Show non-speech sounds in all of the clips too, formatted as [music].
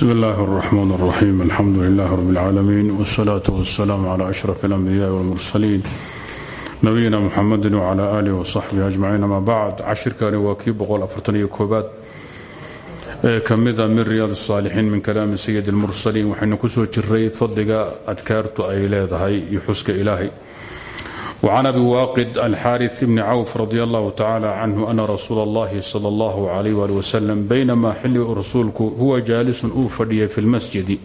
bsm اllahi الرحmn الرaxيm alxamdu لlah rb اlcaalamiin wالslaaة wالsalaam عlى أشhrف الأnbiyaءi wاlmursaliin nabiyina mxamadi wclى alih وصaxbih ajmaciin ama bacd cashirkani waa kii boqoafartaniyo-koobaad ee ka mida min riyaad الصaalixiin min kalaami sayid اlmursaliin waxaynu ku soo jiray fadliga adkaartu ay leedahay iyo xuska ilaahay وcan abi waaqid alxaariث bni cawf radi allahu tacala canhu ana rasuula اllahi salى اllah alayh ali waslm baynama xili rasuulku huwa jaalisun uu fadhiyay fi lmasjidi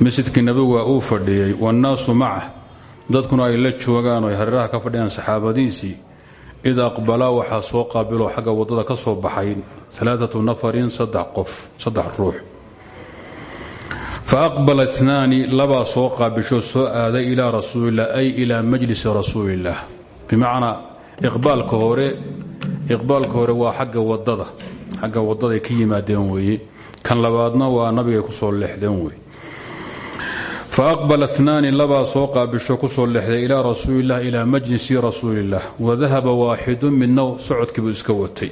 masjidkii nabiga uu fadhiyey wاnnaasu macah dadkuna ay la joogaan o ay hareeraha ka fadhiyaan saxaabadiisii id aqbalaa waxaa soo qaabiloo xagga wadada ka soo baxay alaaatu nafarin saddex qof saddex ruux faaqbala inaani labaa soo qaabishoo soo aaday ilaa rasuulilah ay ilaa majlisi rasuulilah bimacnaa iqbaalka hore iqbaalka hore waa xagga waddada xagga wadadaay ka yimaadeen weeye kan labaadna waa nabigay ku soo leexdeen weye faaqbala inaani labaa soo qaabisho ku soo leexday ilaa rasuulilah ilaa majlisi rasuulilah wadahaba waaxidun midna socodkiibuu iska watay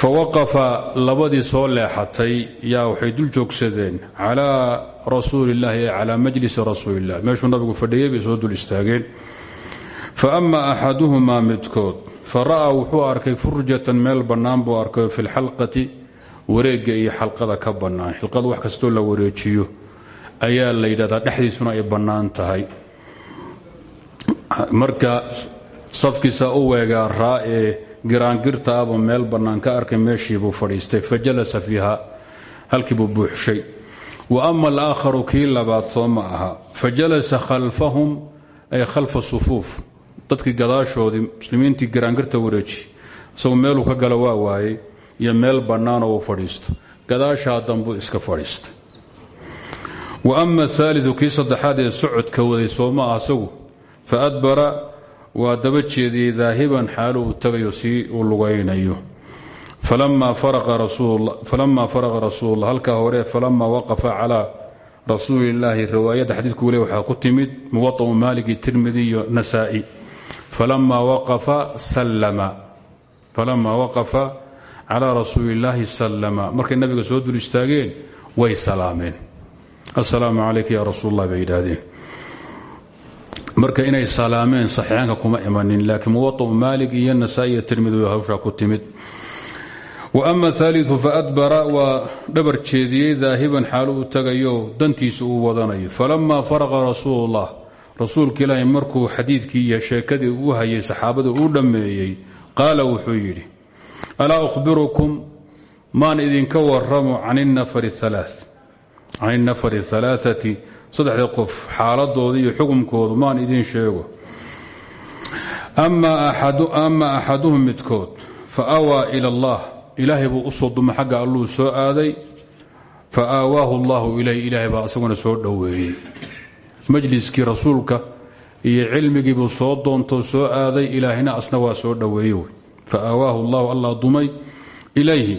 fawaqafa labadii soo leexatay yaa waxay dul joogsadeen calaa rasuulillahi ee calaa majlisi rasuulilah meeshuu nabigu fadhiyey bay soo dul istaageen fa ama axaduhumaa midkood fa ra'aa wuxuu arkay furjatan meel bannaan buu arkay fi lxalqati wareegga iyo xalqada ka bannaan xilqada wax kastoo la wareejiyo ayaa la yidhahdaa ay bannaan tahay marka safkiisa u weegaaraa ee giraangirta aba meel bannaan ka arkay meeshiibuu fadhiistay fa jalasa fiiha halkiibuu buuxshay. Wa ama alaakharu kii labaad soo ma aha. Fa jalasa khalfahum ay khalfa sufuuf. Dadkii gadaashoodii muslimiintii giraangirta wareeji. Isagu meeluu ka galo waa waayey iyo meel bannaanoo uu fadhiisto. Gadaashaa dambuu iska fadhiistay. Wa ama ahaaliu kii saddexaad ee socodka waday soo ma ah isagu. Fa adbara waa daba jeediyey daahiban xaalu uu tagayo si uu lugaynayo. Falama faraqa rasuullah halkaa hore falama waqafa calaa rasuulillaahi riwaayadda xadiidku weli waxaa ku timid muwaطau maaliki tirmidi iyo nasaa'i. Falama waqafa calaa rasuulillaahi sallama. Markay nabiga soo dul istaageen way salaameen. Assalaamu calayka ya rasuul allah bay yidhaahdeen marka inay salaameen saxiixaanka kuma imanin laakiin muwaطau maalik iyo nasaa iyo tirmidi hawshaa ku timid. Wa ama aaliu faadbara waa dhabar jeediyey daahiban xaalu uu tagayo dantiisa uu wadanayo. Falama faraqa rasuulullah rasuulka ilaahi markuu xadiidkii iyo sheekadii uu hayay saxaabada uu dhammeeyey qaala wuxuu yidhi alaa uhbirukum maan idinka waramo can innafari alaaati saddexda qof xaaladooda iyo xukumkoodu maan idiin sheego. Ama axaduhum midkood fa aawaa ila allah. Ilaahay buu u soo dumay xagga alluu soo aaday. Fa aawaahu allahu ilayh ilaahay baa isaguna soo dhoweeyey. Majliskii rasuulka iyo cilmigiibuu soo doontoo soo aaday ilaahina asna waa soo dhoweeye fa aawaahu allahu allah dumay ilayhi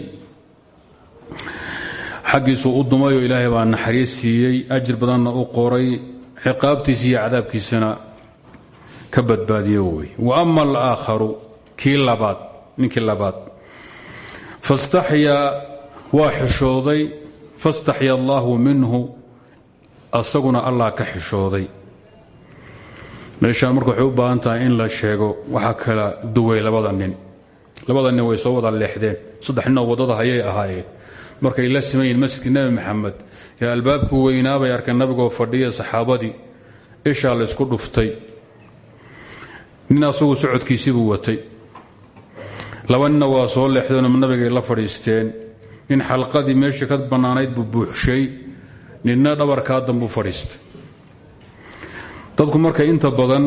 xaggiisuu u dumayoo ilaahay baa naxariis siiyey ajir badanna u qoray ciqaabtiisa iyo cadaabkiisana ka badbaadiyo wey. Wa ama alaakharu kii labaad ninkii labaad. Fastaxyaa waa xishooday. Fastaxya allaahu minhu asaguna allah ka xishooday. Meeshaan marka waxay u baahan tahay in la sheego waxaa kala duway labada nin. Labada nin way soo wada leexdeen. Saddex ninoo waddada hayay ahaayeen markay la siman yihiin masjidkii nebi maxamed ee albaabku weynaabay arkeen nabigoo fadhiya saxaabadii. Ishaa laysku dhuftay. Nin asagu socodkiisibuu watay. Laba ninna waa soo leexdeenoo nabigay la fadhiisteen. Nin xalqadii meeshii ka bannaanayd buu buuxshay. Ninna dhabarkaa dambuu fadhiistay. Dadku marka inta badan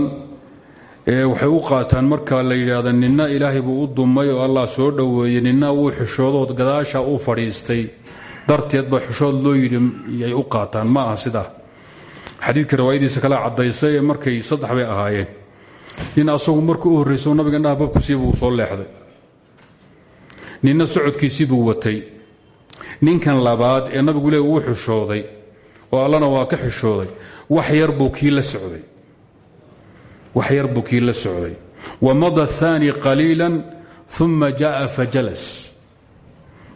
waxay u qaataan marka la yidhaahda ninna ilaahay buu u dumay oo allah soo dhoweeyey. Ninna wuu xishoodood gadaasha uu fadhiistay. Darteed ba xishood loo yidhi ay u qaataan. Ma aha sidaa xadiidka riwaayadiisa kala caddaysay ee markay saddex bay ahaayeen. Nin asagu markuu u horrayso nabiga indhaha babkusiibuu soo leexday. Ninna socodkiisiibuu watay. Ninkan labaad ee nabigu le uu xishooday oo allana waa ka xishooday wax yar buu kii la socday wax yar buu kii la socday. Wamada aani qaliila uma jaءa fajalas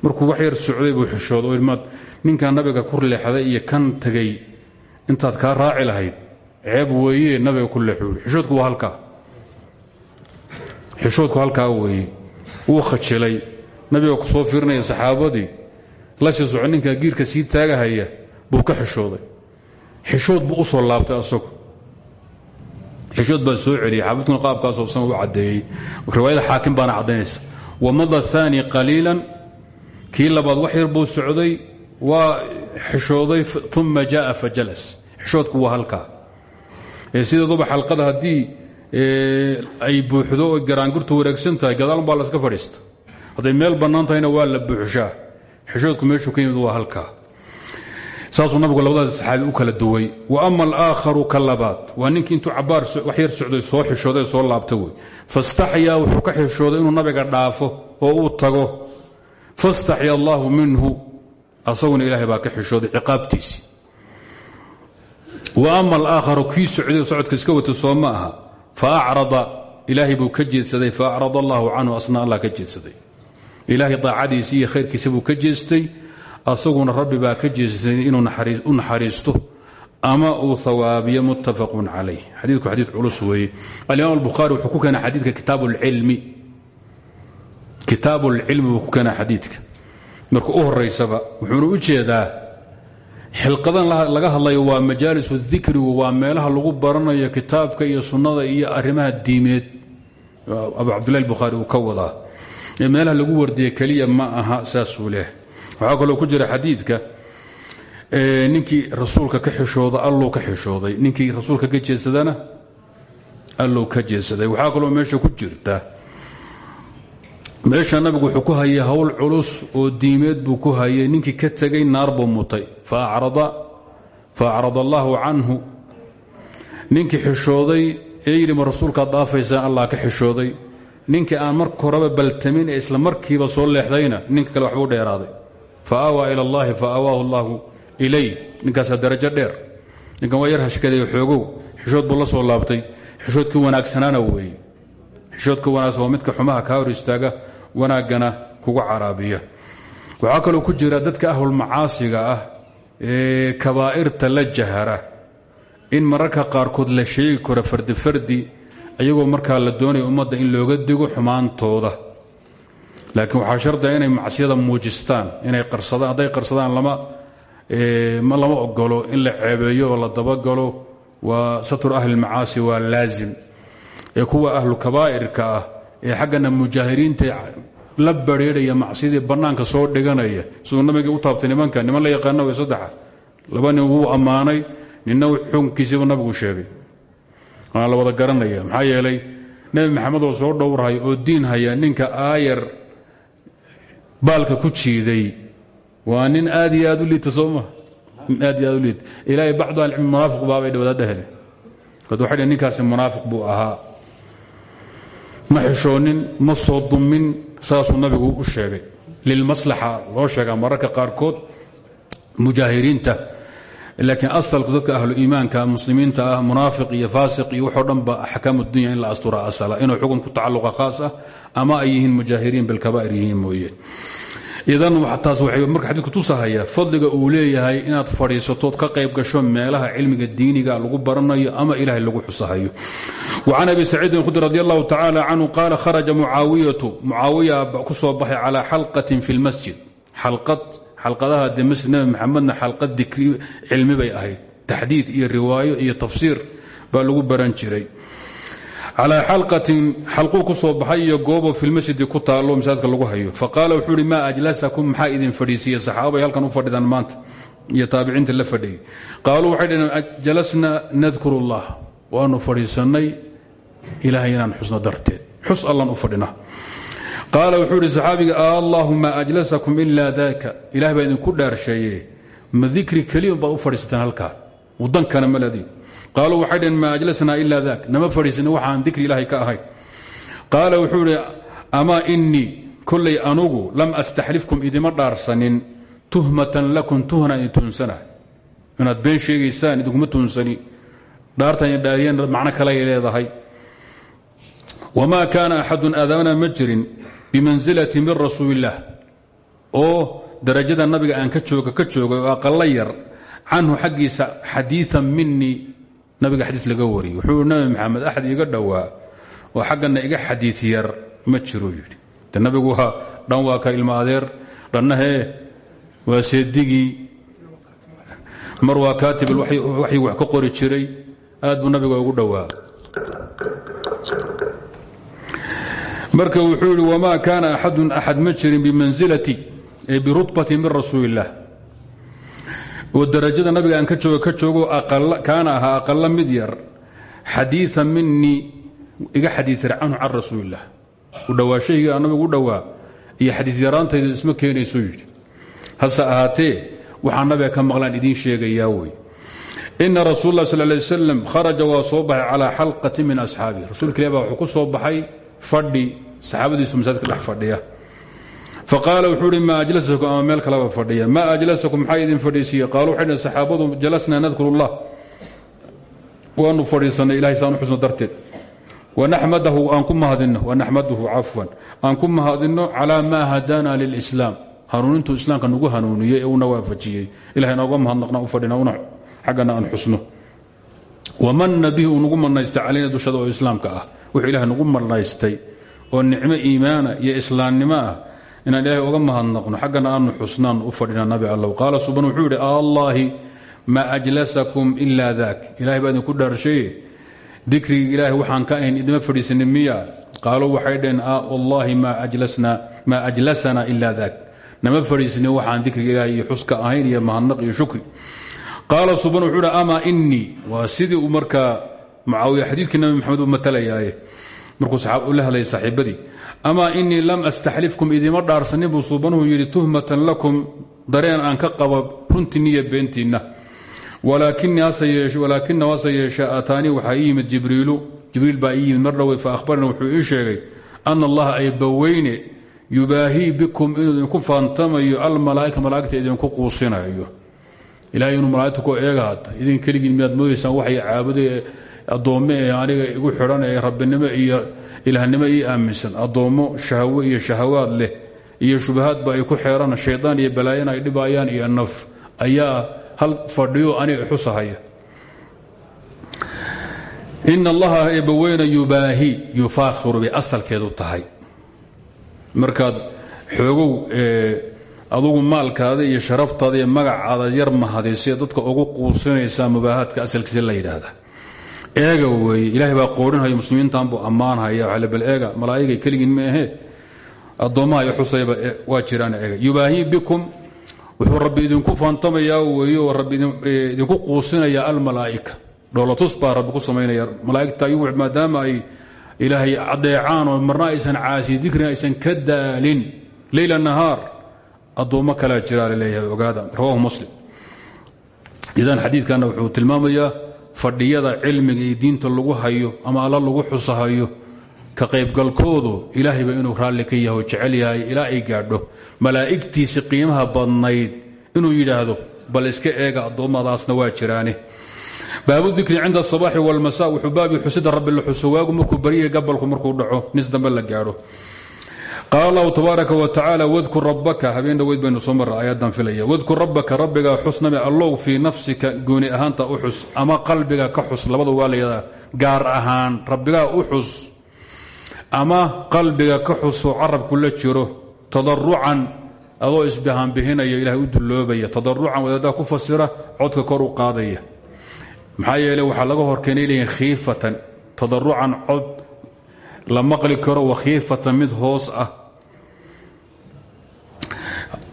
markuu wax yar socday buu xishooda ilmaad ninkan nabiga ku leexday iyo kan tegay intaad kaa raaci lahayd. Ceeb weeye nabiga ku leexuuri xishoodku waa halkaa. Xishoodku halkaa weeye. Wuu khajilay. Nabiga ku soo fiirinaya saxaabadii la sii soco ninkaa giirka sii taagahaya buu ka xishooday xishood buu xishood baa soo celiyay xaafidkuna qaabkaasoo san u caddeeyey. Riwaayada xaakim baana caddaynaysa wamada aani qaliilan kii labaad wax yar buu socday waa xishooday uma jaaa fajalas xishoodku waa halkaa. Sideeduba xalqada haddii ay buuxdo o garaangurtu wareegsan tahay baa laska fadhiista. Hadday meel bannaan tahayna waa la buuxshaa xishoodku meeshuu ka yimid waa halkaa saasuu nabigu labadaada saxaabi u kala duway. Wa ama alaakharu ka labaad waa ninkii intuu cabaar wax soo xishooday soo laabta wey. Fastaxyaa wuxuu ka xishooday inuu nabiga dhaafo oo uu tago. Fastaxya allaahu minhu. Asaguna ilaahay baa ka xishooday ciqaabtiisii wa ama alaakharu kii socday socodka iska wata soo ma aha. Fa acrada ilaahay buu ka jeedsaday fa acrada allaahu canhu asna allah ka jeedsaday. Ilaahay daacadiisii iyo khayrkiisa buu ka jeestay asaguna rabbi baa ka jeestay inuu u naxariisto ama uu hawaabiyo muttafaqun calayh. Xadiidku xadiid culus weeye. Alimaam albukhaari wuxuu ku keenay xadiidka kitaabu lcilmi buu ku keenaa xadiidka. Marka u horaysaba wuxuuna u jeedaa xilqadan laga hadlayo waa majaalis dikrigu waa meelaha lagu baranayo kitaabka iyo sunnada iyo arrimaha diimeed. Abu cabdillahi bukhaari uu ka wadaa. Ee meelaha lagu wardiye keliya ma aha saasuu waxaa kaloo ku jira xadiidka ninkii rasuulka ka xishooda alluu ka xishooday. Ninkii rasuulka ka jeedsadana alluu ka jeedsaday waxaa kaloo meesha ku jirta. Meesha nabigu wuxuu ku hayay howl culus oo diimeed buu ku hayay. Ninkii ka tegay naar buu mutay. Fa acrada allaahu canhu. Ninkii xishooday ee yidhi ma rasuulkaad allah ka xishooday. Ninkii aan marka horeba baltamin ee isla markiiba soo leexdayna ninka kale waxbuu dheeraaday fa aawaa ila allahi fa aawaahu allaahu ilay ninkaasaa darajo dheer ninkan waa yar hashkaday xishood buu soo laabtay xishoodkii wanaagsanaana weeye xishoodka wanaagsan waa midka xumaha kaa hor istaaga wanaaggana kugu caraabiya waxaa kaloo ku jira dadka ahlulmacaasiga ah ee kabaa'irta la jahara in mararka qaarkood la sheegi karo fardi fardi ayagoo markaa la doonaya ummadda in looga digo xumaantooda laakiin waxaa shardiga inay macsiyada muujistaan inay qarsadaan hadday qarsadaan lama ma lama ogolo in la ceebeeyo oo la dabagalo. Waa satru ahlilmacaasi waa laazim. Ee kuwa ahlu kabaa'irka ah ee xaggana mujaahiriinta la bareerhaya macsiyadii bannaanka soo dhiganaya. Siduu u taabtay nimanka niman la yaqaana way saddexa. Laba nin wuu ammaanay ninna xukunkiisiibu nabigu sheegay. Waana wada garanaya maxaa yeelay nebi maxamed oo soo dhowrhay oo diin haya ninka aayar baalka ku jiiday. Waa nin aad iyo aad u liita soo maa nin aad iyo aad u liita. Ilaahay bacdu ahlicilmi munaafiq baabay dhawadaadda hele kad waxay dhn ninkaasi munaafiq buu ahaa. Ma xishoonin ma soo dumin saasuu nabigu u sheegay. Lilmaslaxa loo sheegaa mararka qaarkood mujaahiriinta. Laakiin asalku dadka ahlu iimaanka muslimiinta ah munaafiq iyo faasiq iyo waxoo dhan ba axkaam in la astura asala inuu xukun ku tacalluqa khaas ah ama ay yihiin mujaahiriin bilkabaa'ir yihiin idan taas waxay marka xadiidku tusahaya fadliga uu leeyahay inaad fadhiisatood ka qayb gasho meelaha cilmiga diiniga lagu baranayo ama ilaahay lagu xusahayo. وcan abi saciidin khudri radi allahu tacala canhu qaala kharaja mucaawiyatu. Mucaawiya ku soo baxay calaa xalqatin fi lmasjid xalqad xalqadaha de masjid nabi maxamedna xalqad bay ahayd. Taxdiid iyo riwaayo iyo tafsiir baa lagu baran jiray calaa xalqatin xalquu ku soo baxay iyo goobo filmasjidi ku taallo masaajidka lagu hayo. Faqaala wuxuu uhi maa ajlasakum? Maxaa idin fadhiisiiye saxaabay halkan u fadhidaan maanta. Iyo taabiciinta la fadhiyey. Qaaluu waxay dhaheen jalasna nadkur allah waanu fadhiisannay ilaahay inaan xusno darteed. Xus allan u fadhina. Qaala wuxuu ihi saxaabiga allaahuma ajlasakum ilaa daaka. Ilahay baa qaaluu waxay dhaheen maa ajlasnaa ilaa daak. Nama fadhiisanin waxaan dikri ilaahay ka ahayn qaala wuxuu idhi amaa innii anugu lam astaxlifkum idima dhaarsanin tuhmatan lakum tuhna idin tuunsana. Inaad been sheegaysaan idinkuma tuunsani. Dhaartan dhaariyeen macno kaley leedahay. Wamaa kaana axadun aadamana ma jirin min rasuulillaah. Oo darajada nabiga aan ka jooga ka joogay oo yar canhu xaggiisa xadiian minii nabiga xadii laga wariyey. Wuxuu nabi maxamed axad iga dhowaa oo xaggana iga xadiid yar ma jiro yidhi. De nabigu dhan waa ka ilmo adeer dhannahee waa seedigii mar waa kaatib waxyigu wax ka qori jiray aad buu nabiga ugu dhowaa. Marka wuxuu yidhi wamaa kaana axadun axad ma jirin bimansilati ee birutbati min rasuuli illaah oo darajada nabiga aan ka joogo ka joogo kaana ahaa aqala mid yar. Xadiian minii iga xadiiira canhu can rasuuliillah u dhowaashahayga nabigu u dhowaa iyo xadiid yaraantayda isma keenayso yidhi. Hase ahaatee waxaa nabiga ka maqlaan idiin sheegayaa wey ina rasuul lah sal lay wasalam kharaja waa soo baxay calaa xalqati min asxaabihi. Rasuulka ilah baa wuxuu ku soo baxay fadhi saxaabadiisu masaajidka dhex fadhiya faqaala wuxuu ihi maa ajlasakum? Ama meel kaleba fadhiya. Maa ajlasakum? Maxaa idin fadhiisiiye qaalu waxay dhn saxaabadu jalasnaa nadkuru allah waanu fadhiisannay ilahay saan u xusno darteed. Wanaxmadahu aan ku mahadinno. Wanaxmaduhu cafwan. Aan ku mahadinno calaa maa hadaana lilislaam. Hanuunintuu islaamka nagu hanuuniyey ee uuna waafajiyey. Ilahay nooga mahadnaqna u fadhina una xaggana aan xusno. Wamanna bihi uu nagu manaystay calayna dushada oo islaamka ah. Wuxuu ilahay nagu iyo islaamnimo ah inaan ilaahay uga mahadnaqno xaggana aanu xusnaan u fadhina nabi allow qaala suban wuxuu yidhi allaahi maa ajlasakum ilaa daak. Ilahay baa idinku dhaarshaye dikrigii ilaahay waxaan ka ahayn idima fadhiisanin miya? Qaaluu waxay dhaheen wallaahi maa ajlasanaa ilaa daak. Nama fadhiisanin waxaan dikriga ilahay iyo xuska ahayn iyo mahadnaq iyo shukri. Qaala suban wuxuu hi amaa inii waa sidii uu markaa nabi maxamed u matalayaaye markuu la hadlayay saaxiibadii amaa inii lam astaxlifkum idima dhaarsanin buu suubanuhu yidhi tuhmatan lakum dareen aan ka qabo runtiinniyo beentiinna walaakina hase yeeshe ataanii waxaa ii yimid jibriil baa ii yimid mar fa ahbaranii wuxuu ii sheegay ana allaha ay baweyne yubaahii bikum inuu idinku faantamayo almalaaika malaa'igta idinku quusinayo. Ilahay inuu malaaigta ku eegaata idin keligiin miyaad moodaysaan waxay caabuday addoommo ee aniga igu xidhan rabbinimo iyo ilaahnimo ii aaminsan addoommo shahwo iyo shahawaad leh iyo shubahaadba ay ku xeeran shaydaan iyo balaayana ay dhibayaan iyo naf ayaa hal fadhiyo aniga xusahaya. In allaha eebbaweyna yubaahi yufaakhiru bay asalkeedu tahay. Markaad xoogow adugu maalkaada iyo sharaftaada iyo magacaada yar mahadisee dadka ugu quusinaysaa mubaahaadka asalkiisa la yidhaahda eega weeye ilaahay baa qoorinhaya muslimiintan buu ammaanhaya waxale bal eega malaa'igay keligiin ma ahee addoommaha iyo xusayba waa jiraan eega. Yubaahii bikum wuxuu rabbi idinku faantamayaa weeye oo rabbi idinku quusinaya almalaa'ika. Dhoolatus baa rabbi ku samaynaya. Malaa'igta ayuu maadaama ay ilaahay adeecaan oo marna aysan caasi dikrin aysan ka daalin. Leyla nahaar addoommo kalaa jiraa la leeyahay ogaada. Rawahu muslim. Idan xadiidkanna wuxuu tilmaamayaa fadhiyada cilmiga iyo diinta lagu hayo ama alla lagu xusahayo ka qaybgalkoodu ilaahayba inuu raalli ka yahay oo jecel yahay ilaa ay gaadho. Malaa'igtiisi qiimaha badnayd inuu yidhaahdo bal iska eega addoommadaasna waa jiraane baabu dikri cinda asabaxi walmasa wuxuu baabi xusida rabbi la xuso waagu markuu baryaha gabalku markuu dhaco nis dambe la gaadho qaala allahu tabaaraka wa tacaala wadkur rabbaka habeen dhaweyd baynu soo marra ayadan filaya. Wadkur rabbaka rabbigaa xusnabe allow fii nafsika gooni ahaanta u ama qalbiga ka xus labada waa layidhahdaa gaar ahaan rabbigaa u ama qalbiga ka xusoo carabku la jiro tadarucan adoo isbahaanbihinaya ilahay u dulloobaya tadarucan wadaadaha ku fasira codka kor u qaadaya. Maxaa yeele waxaa laga horkeenay leeyihiin khiifatan tadarucan cod la maqli karo wakhiifatan mid hoos ah.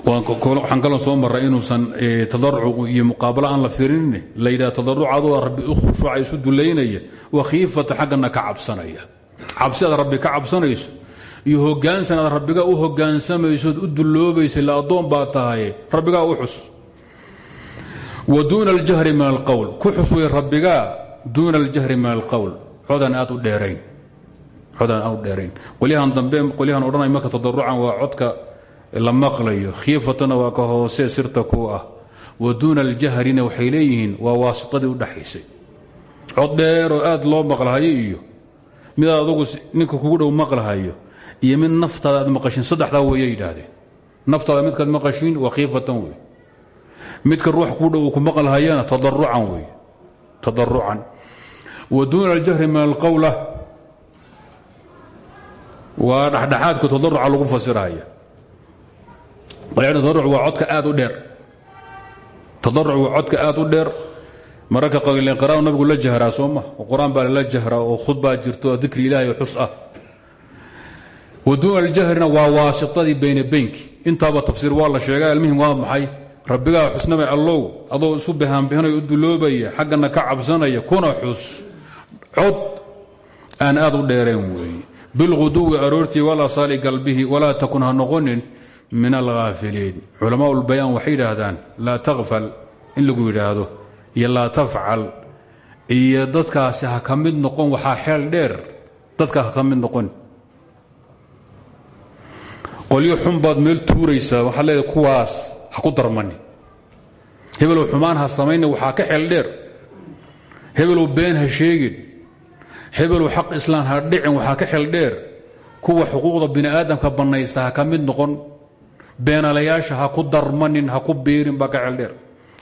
Waxaan kaloo soo maray inuusan tadaruc iyo muqaabalo aan la firin la yidhaha tadaruc adoo rabbi u khushuuca isu dulaynaya wakhiifatan xaggana ka cabsanaya. Cabsi rabbi ka cabsanayso. Iyo hogaansan aad u hogaansamaysood u duloobaysa la addoon baa tahay rabbigaa u xus. Wa duuna aljahri min alqowl ku xus wey rabbigaa duuna aljahri min alqowl codan aad u dheerayn. Qolyahan dambe qolyahan odhanay marka tadarucan waa codka la maqlayo. Khiifatana waa ka hoose sirta ku ah. Wa duuna aljahrina waxay leeyihiin waa waasitadii u dhaxaysay. Cod dheer oo aad loo maqlahayo iyo midaad adugu ninka kugu dhow maqlahayo iyo mid naftaada aad maqashin saddexdaa waya yidhaahdeen. Naftaada midkaad maqashiin waa khiifatan wey midka ruux kuu dhow ku aljahri min alqowla waa dhexdhexaadku tadaruca lagu fasiraya tadaruc waa codka aad u dheer. Tadaruc waa codka aad u dheer. Mararka qra nabigu la jahraa soo ma. Baa lala jahraa oo khudbaa jirto dikri ilahay xus ah. Wa duuna aljahrina waa waasitadii bayna beynki intaaba tafsiir waa la sheega almihim waa maxay? Rabbigaa xusnaba allow adoo isu bahaanbihinaya u duloobaya xaggana ka cabsanaya kuna xus. Cod aan aad u dheereen weeye bilquduwi aroortii walasaali galbihi walaa takun ha noqonin min alhaafiliin culamaa ulbayaan waxay yidhaahdaan laa takfal in lagu yidhaahdo iyo laa tafcal iyo dadkaasi ha ka mid noqon waxaa xeel dheer dadka ha ka mid noqon qolyo xun baad meel tuuraysaa waxaad leedahay kuwaas ha ku darmani hebelow xumaan ha samayna waxaa dheer hebelow been hebelow xaq islaan ha dhicin waxaa ka xeel dheer. Kuwa xuquuqda bini aadamka bannaysta ha ka mid noqon. Beenalayaasha ha ku darmanin ha ku biirin baa ka xeel dheer.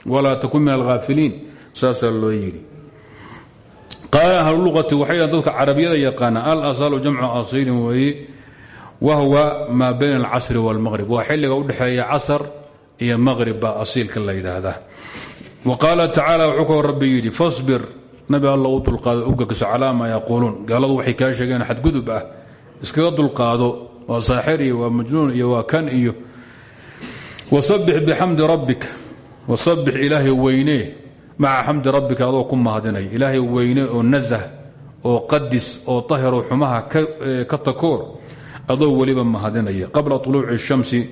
Walaa takun min alhaafiliin saasaa loo yidhi. Qaala ahluluqati waxay dadka carabiyada yaqaana alasalu jamcu asiilin weeye wahwa maa bayna alcasri wاlmaqrib waa xilliga udhexeeya casar iyo maqrib baa asiilka la yidhaahdaa. Wa qaala tacaala wuxuu kaloo rabbi nabi alla u dulqaado u gegso calaa maa yaquuluun gaaladu waxay kaa sheegeen xadgudub ah iskaga dulqaado. Waa saaxir iyo waa majnuun iyo waa kan iyo wasabix bixamdi rabbik. Wasabix ilaahay weynee maca xamdi rabbika adoo ku mahadinaya ilaahay weyne oo nasah oo qadis oo tahiroo xumaha ka takoor adoo weliba mahadinaya. Qabla uluuci shamsi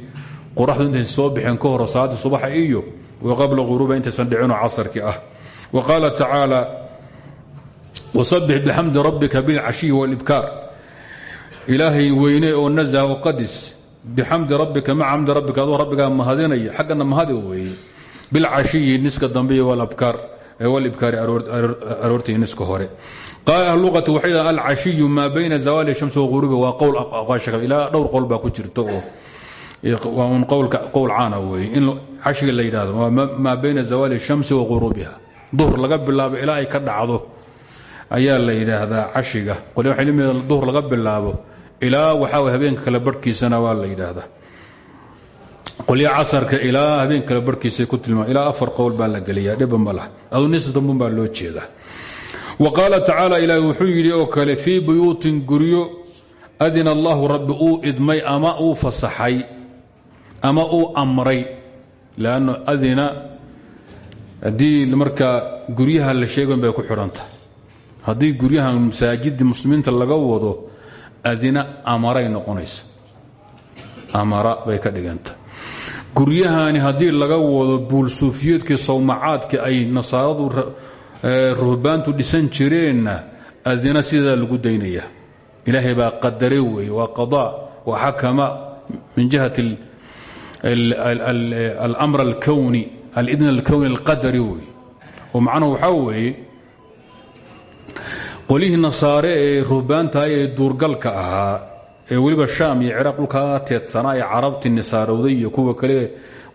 qoraxdu intaysan soo ka hor salaadii subaxa iyo wa qabla quruuba intaysan dhicinoo casarkii ah. Wa qaala wasabix bixamdi rabbika bilcashiyi wاlibkaar ilaahay weyne oo nasah oo qadis bixamdi rabbika maca xamdi rabbika adoo rabbigaa mahadinaya xaggana mahadi weeye bilcashiyi niska dambe iyo walibkaari aroortii niska hore qaala ahluqati waxay dhahan alcashiyu maa bayna zawaali shamsi waqurubi waa qowl aqaasha ilaa dhowr qowl baa ku jirta oo waa un qowl caana weeye in cashiga la yidhahdo maa bayna zawaali shamsi wa quruubiha duhur laga bilaabo ilaa ay ka dhacdo ayaa la yidhaahdaa cashiga. Qolya limid duhur laga bilaabo ilaa waxaa habeenka kale barhkiisana waa la yidhaahdaa. Qolya casarka ilaa habeen kale barhkiisa ku tilmaa ilaa afar qowl baa la geliyaa dhiba ma lah adu nis loo jeedaa. Wa qaala tacaala ilaahi wuxuu yidhi oo kale fii buyuutin guryo adina allahu rabbi idmay ama uu fasaxay ama uu amray lanno adina haddii markaa guryaha la sheegan bay ku xidhanta haddii guryahan masaajidii muslimiinta laga wado adina amaray noqonaysa. Amara bay ka dhiganta. Guryahani haddii laga wado buulsuufiyeedkii sawmacaadka ay nasaaradu ruhbaantu dhisan jireenna adina sidaa lagu daynaya. Ilaahay baa qadare weeye waa qadaa wa xakama min jihati alamr alkowni alidn alkowni alqadari wey oo macnuhu waxaa weeye qolihii nasaare ee ruhbaantaha ee duurgalka ahaa ee weliba shaam iyo ciraaq dhulkaa teedsanaa ee carabtii nisaarowday iyo kuwa kale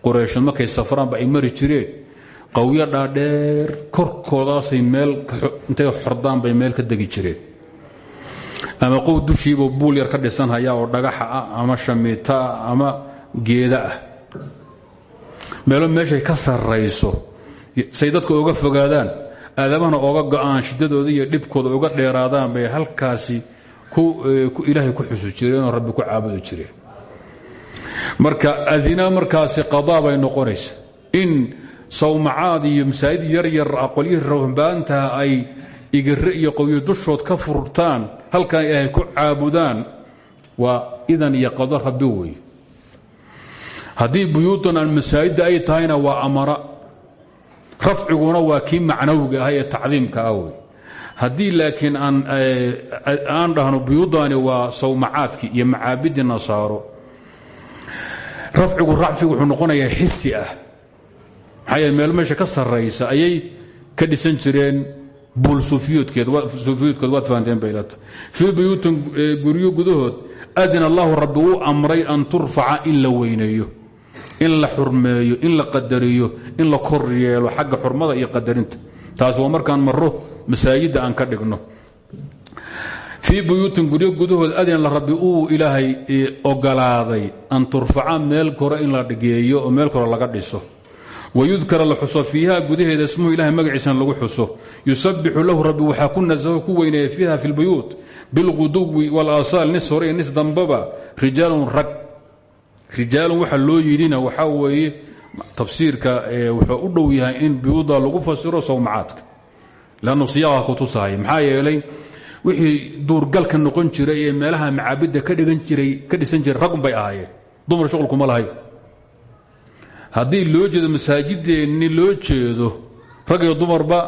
qoreyshan markay safraanba ay mari jireen. Qawyo dhaadheer korkoodaasay meel intay xordaan bay meel ka degi jireen. Ama qow dushiiba buul yar ka dhisanhaya oo dhagaxa ah ama shamiita ah ama geeda ah. Meelo meeshay ka sarrayso say dadka oga fogaadaan aadamahana oga go'aan shiddadooda iyo dhibkooda uga dheeraadaan bay halkaasi ilaahay ku xusu jireenoo rabbi ku caabudi jireen. Marka adina markaasi qadaa bay noqonaysa in sawmacaad iyo masaajid yaryar ah qolyihii rawhbaantaha ay igire iyo qowyo dushood ka furtaan halkan ilaahay ku caabudaan waa idan iyo qado rabbi wey haddii buyuutan aan masaajidda ay tahayna waa amara rafciguna waa kii macnawiga ah ee tacdiimka ah wey haddii laakiin aan dhahno buyuudani waa sawmacaadkii iyo macaabidii nasaaro rafcigu racfigu wuxuu noqonayaa xisi ah. Maxaa yeele meel meesha ka sarraysa ayay ka dhisan jireen buul suufiyoodkeed waad fahanteen baylata fii buyuutin guryo gudahood adina allahu rabbi uu amray an turfaca in la weyneeyo in la xurmeeyo in la qadariyo in la kor yeelo xagga xurmada iyo qadarinta. Taas waa markaan maro masaajidda aan ka dhigno. Fii buyuutin guryo gudahood adin la rabbi uu ilaahay ogolaaday an turfaca meel kore in la geeyo oo meel kore laga dhiso. Wayudkara la xuso fiiha gudaheeda ismuhu ilahay magaciisana lagu xuso. Yusabixu lahu rabbi waxaa ku nasaho ku weyneeya fiiha fi lbuyuut bilquduwi walasaal nis hore iyo dambaba rijaalun rag rijaalun waxa loo yidhina waxaa weeye tafsiirka wuxuu u dhow yahay in buyuuda lagu fasiro sawmacaadka. Lannu siyaaqa ku tusahay. Maxaa yeelay wixii duurgalka noqon jiray ee meelaha macaabidda ka dhisan jiray rag bay ahaayeen. Dumar shuqulkuma lahay. Haddii loo jeedo masaajideenni loo jeedo rag iyo dumarba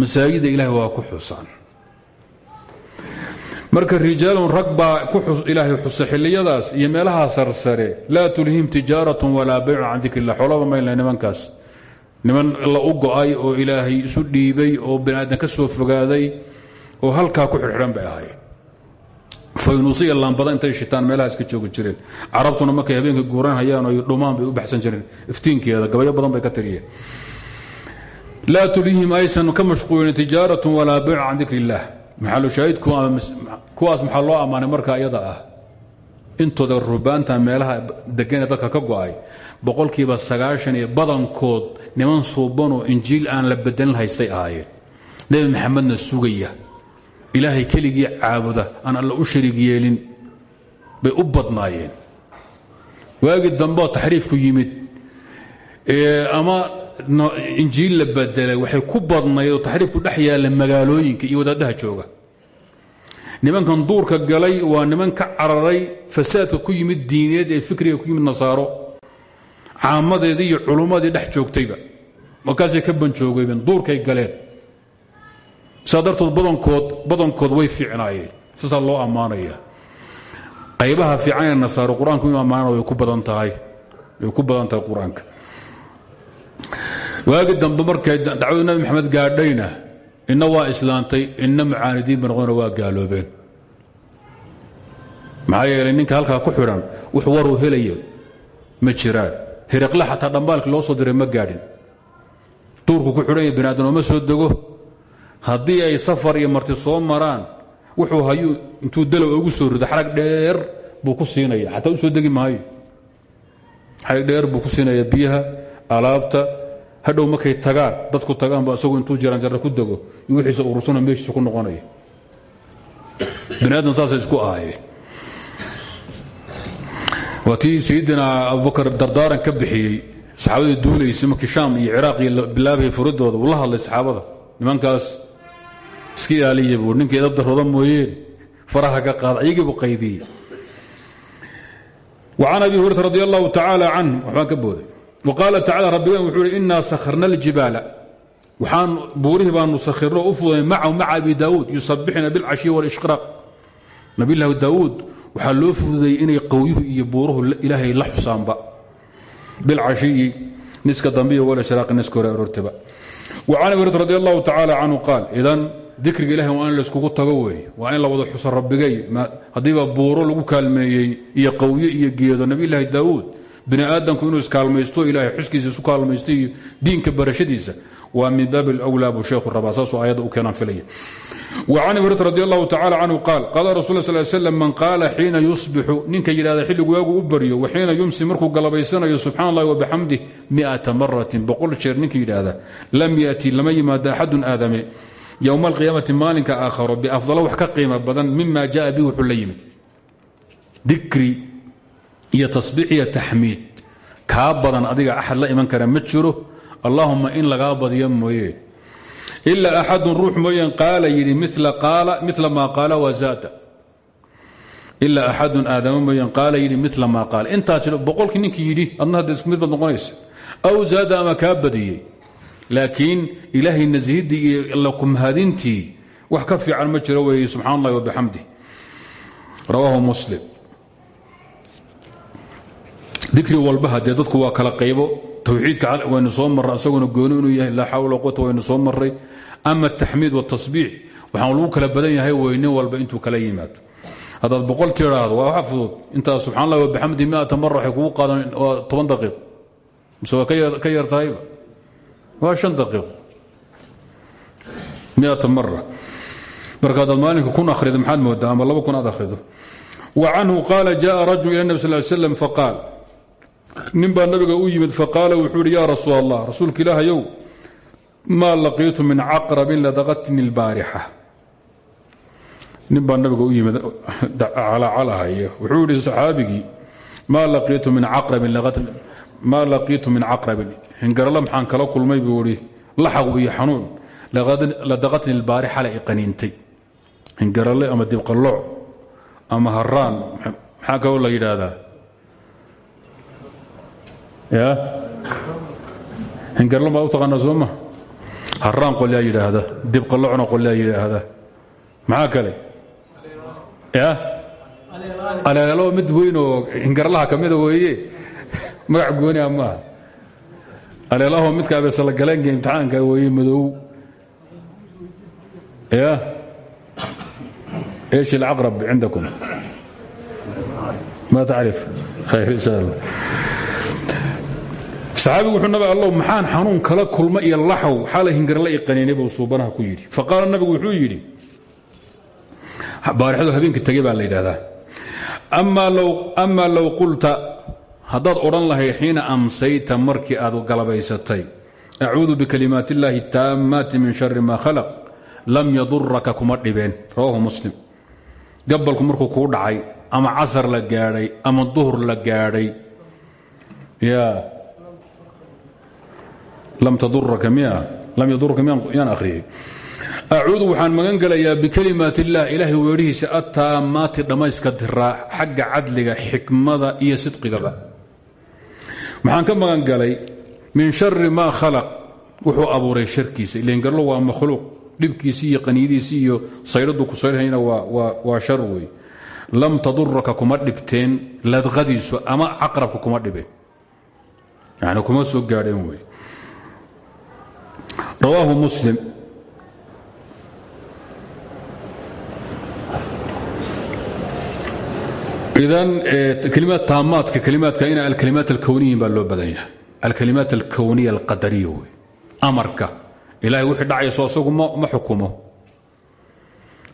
masaajidda ilahay waa ku xusaan marka rijaalun rag baa ilaahay xusa xilliyadaas iyo meelaha sarsare laa tulhim tijaaratun walaa baycun can dikr illah xoolaba mayla nimankaas. Niman la u go'ay oo ilaahay isu dhiibay oo bani aadan ka soo fogaaday oo halkaa ku xidhxidhan bay ahayd faynuusiya laambada intay shitaan meelahaas ka joogi jireen. Carabtuna markay habeenkii guuran hayaan o dhumaan bay u baxsan jireen. Iftiinkeeda gabayo badan bay ka tiriyeen. Laa tulihim aysan ka mashquulin tijaaratun walaa baycun can dikr illah maxalushaahid kuwaas maxaa loo ammaanay marka iyada ah? Intooda rubaanta meelaha deganee dadka ka go'ay boqolkiiba sagaashan iyo badankood niman suubanoo injiil aan la bedelin haystay ahaayeen. Nebi maxamedna sugaya ilaahay keligii caabuda aan alla u shariig yeelin bay u badnaayeen. Waagii dambeo taxriifku yimid ama injiil la bedelay waxay ku badnayd oo taxriifku dhex yaalla magaalooyinka iyo wadaaddaha jooga. Nimankan duurka galay waa niman ka cararay fasaadka ku yimid diineed ee fikriga ku yimid nasaaro caamadeedii iyo culummadii dhex joogtayba. Markaasay ka banjoogeybeen duurkay galeen. Saa dartood badankood badankood way fiicnaayeen. Saasaa loo ammaanaya. Qaybaha fiican ee nasaaro qur'aanku inu ammaanana way ku badan tahay. Ku badan tahay qur'aanka waagi dambe markay dacwadu nabi maxamed gaadhayna inna waa islaantay inna mucaanidiin banqona waa gaaloobeen. Maxaa yeelay ninka halkaa ku xidhan wux waruu helaya ma jiraan. Hiriqle xataa dhambaalkii loo soo diray ma gaadhin. Duurku ku xidhanya bani aadam ooma soo dego. Haddii ay safar iyo marti soo maraan wuxuu hayuu intuu dalow ugu soo rido xarag dheer buu ku siinaya. Xataa u soo degi maayo. Xarag dheer buu ku siinaya biyaha alaabta hadhow markay tagaan dadku tagaanba isagu intuu jaranjarra ku dego iyo wixiisa urursana meeshiisa ku noqonaya. Bani aadam isku ahaayeen. Waa tii abubakar dardaaran ka bixiyey saxaabadii duulaysay markii shaam iyo ciraaq iyo bilaabaya furidooda la hadlay saxaabada. Nimankaas iska ilaaliya buu ninkii edab darooda mooyeen faraha ka qaada ayagiibu qaybiyey. وcan abi hurata radi allahu tacaala canh waxbaan waqaala tacala rabbigan wuxuu hi inaa sakharna aljibaala. Waxaan buurihii baanu sakhirno u fudanay macahu maca abi daawuud yusabixna bilcashiyi wاlishqraaq nabiylaahi daawuud waxaa loo fududayey inay qowyuhu iyo buuruhu ilaahay la xusaanba. Bilcashiyi niska dambiyo walishraaqi niska hore aroortaba وcan abi hurata radi allahu tacaala canhu qaal idan dikriga ilahi waa in layskugu tago weeye. Waa in la wada xuso rabbigay. Haddiiba buuro lagu kaalmeeyey iyo qawye iyo geedo. Nabiylahi daawuud bini aadamku inuu iskaalmaysto ilahay xuskiisa isu kaalmaysto iyo diinka barashadiisa waa min baab اlأwlaa buu sheekhu rabaa saasuu aayadda u keenaan filaya وcan abi hurata radi allahu tacala canhu qaal qaala rasul sl slam man qaala xiina yusbixu ninka yidhahda xilligu waagu u baryo waxiina yumsi markuu galabaysanayo subxana اllahi wabixamdih miata maratin boqol jeer ninka yidhaahda lam yأti lama yimaado axadun aadame ywma alqiyaamati maalinka aakharo biafdalo wax ka qiimo badan mima jaa bi wuxuu la yimid dikri iyo tasbiix iyo taxmiid. Kaa badan adiga axad la iman kara ma jiro allahuma in lagaa badiyo mooye. Ilaa axadun ruux mooyeen qaala yidhi mila maa qaala wazaada ilaa axadun aadama mooyeen qaala yidhi mila maa qaala. Intaa jiro boqolkii ninkii yidhi adna isku mid baad noqonaysa. Aw zaada ama kaa badiyey. Laakiin ilaahay nasihidii iyo lakumhadintii wax ka fiican ma jiro weeye allahi wabixamdih rawaahu muslim dikri walba haddee dadku waa kala qaybo towxiidka waynu soo marray asaguna gooni inuu yahay laa xawla quwata waynu soo marray. Ama ataxmiid watasbiix waxaan lagu kala badan yahay wey nin walba intuu kala yimaado. Haddaad boqol tidhaahdo waa waxa fudud. Intaas subxaan allah wabixamdi miata mara waxay kugu qaadan waa toban daqiiq mise waa ka yar tahayba? Waa shan daqiiq miata mara marka haddaad maalinka kun akhrido maxaad moodaa? Ama laba kun aad akhrido? Wa canhu qaala jaءa rajul ila nebi sal ly slam faqaal nin baa nabiga u yimid faqaala wuxuu ihi ya rasuul allah rasuulka ilaahayow maa laqiitu min caqrabin ladaqatni اlbaarixa nin baa nabiga u yimid calacalahaya wuxuu yihi saxaabigii maa laqiitu min caqrabin maa laqiitu min caqrabin hingarale maxaan kala kulmay? Buu ihi iyo xanuun. Ladaqatni اlbaarixa la i qaniintay. Hingarale ama dibqallooc ama haraan maxaa kaloo la yidhaahdaa ya hingarle maa u taqaanaa sooma haraan qolyaa yidhaahda dibqallocna qolyaa yidhaahda maxaa kale ya aleelalo mid weyn oo hingarlaha ka mida weeye [laughs] magac gooniha maaha aleelaho midka abeesalagalaynka imtixaanka weeye madow ya ايش العقرب عندكم ما تعرف خير ان شاء الله saxaabigu wuxuu nabi allow maxaan xanuun kala kulma iyo laxow xaalay hingarla i qaniinay buu suubanaha ku yidhi. Faqaala nabigu wuxuu yidhi baarixadu habeenka tegey baa la yidhahdaa amaa low qulta haddaad odhan lahayd xiina amsayta markii aad galabaysatay acuudu bikalimaat illaahi taammaati min shari ma khalaq lam yaduraka kuma dhibeen. Rawaahu muslim. Gabalku markuu kuu dhacay ama casar la gaadhay ama duhur la gaadhay ya lam yaduraka miyaan akhriyey acuudu waxaan magan gelayaa bikalimaat illah ilaahay weedhihiisa attaamaati dhammayska diraa xagga cadliga xikmada iyo sidqigaba. Maxaan ka magan galay min shari maa khalaq wuxuu abuuray sharkiisa ilangarlo waa makhluuq dhibkiisi iyo qaniyadiisi iyo saydhadu ku saydhayna waa shar wey lam taduraka kuma dhibteen ladqadiisu ama caqrabka kuma dhibeen. Yani kuma soo gaadheen wey rawaahu muslim. Idan kelimaad taamaadka kelimaadka ina alkalimaat alkowniyin baa loo badan yahay. Alkalimaat alkowniya alqadariya wey amarka. Ilahay wixii dhacayso asagu ma xukumo.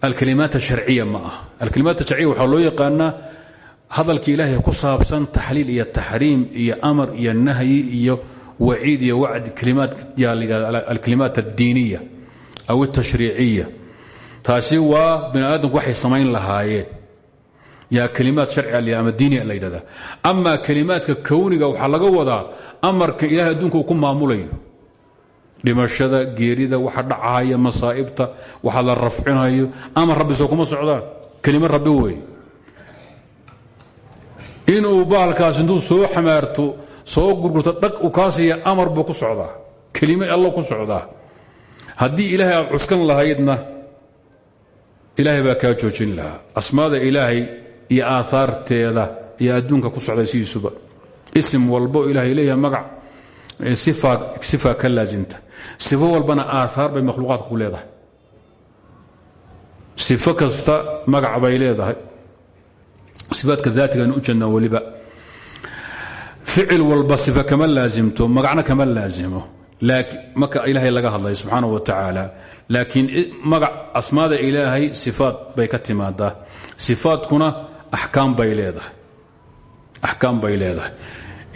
Alkalimaat asharciya ma ah alkalimaat asharciya waxaa loo yaqaanaa hadalka ilaahay ku saabsan taxliil iyo taxriim iyo amar iyo nahyi iyo waciid iyo yidhahda alkalimaat addiiniya aw altashriiciya taasi waa bini aadamku waxay samayn lahaayeen. Yaa kalimaad sharci ama diiniya la yidhahda ama kalimaadka kowniga waxaa laga wadaa amarka ilahay adduunka uu ku maamulayo. Dhimashada geerida waxa dhacaya masaa'ibta waxa la rafcinayo ama rabbi soo kuma socdaan. Kelimad rabbi wey inuu baalkaas intuu soo soo gurgurto dhag u kaasiya amar buu ku socdaa. Kelimad alla ku socdaa. Haddii ilaahay aad cuskan lahaydna ilaahay baa kaa joojin lahaa. Asmaada ilaahay iyo aahaarteeda iyo adduunka ku socday sidiisuba. Isim walbo ilaahay leeyahay magac sifa ka laasimta sifo walbana aahaar bay makhluuqaadka ku leedahay. Sifo kasta magac bay leedahay. Sifaadka daatigaan u jeednaa weliba ficil walba sifa kama laasimto magacna kama laasimo marka ilaahay laga hadlayo subxaana wa tacaala laakiin magac asmaada ilaahay sifaad bay ka timaadaa. Sifaadkuna axkaam bay leedahay. Axkaam bay leedahay.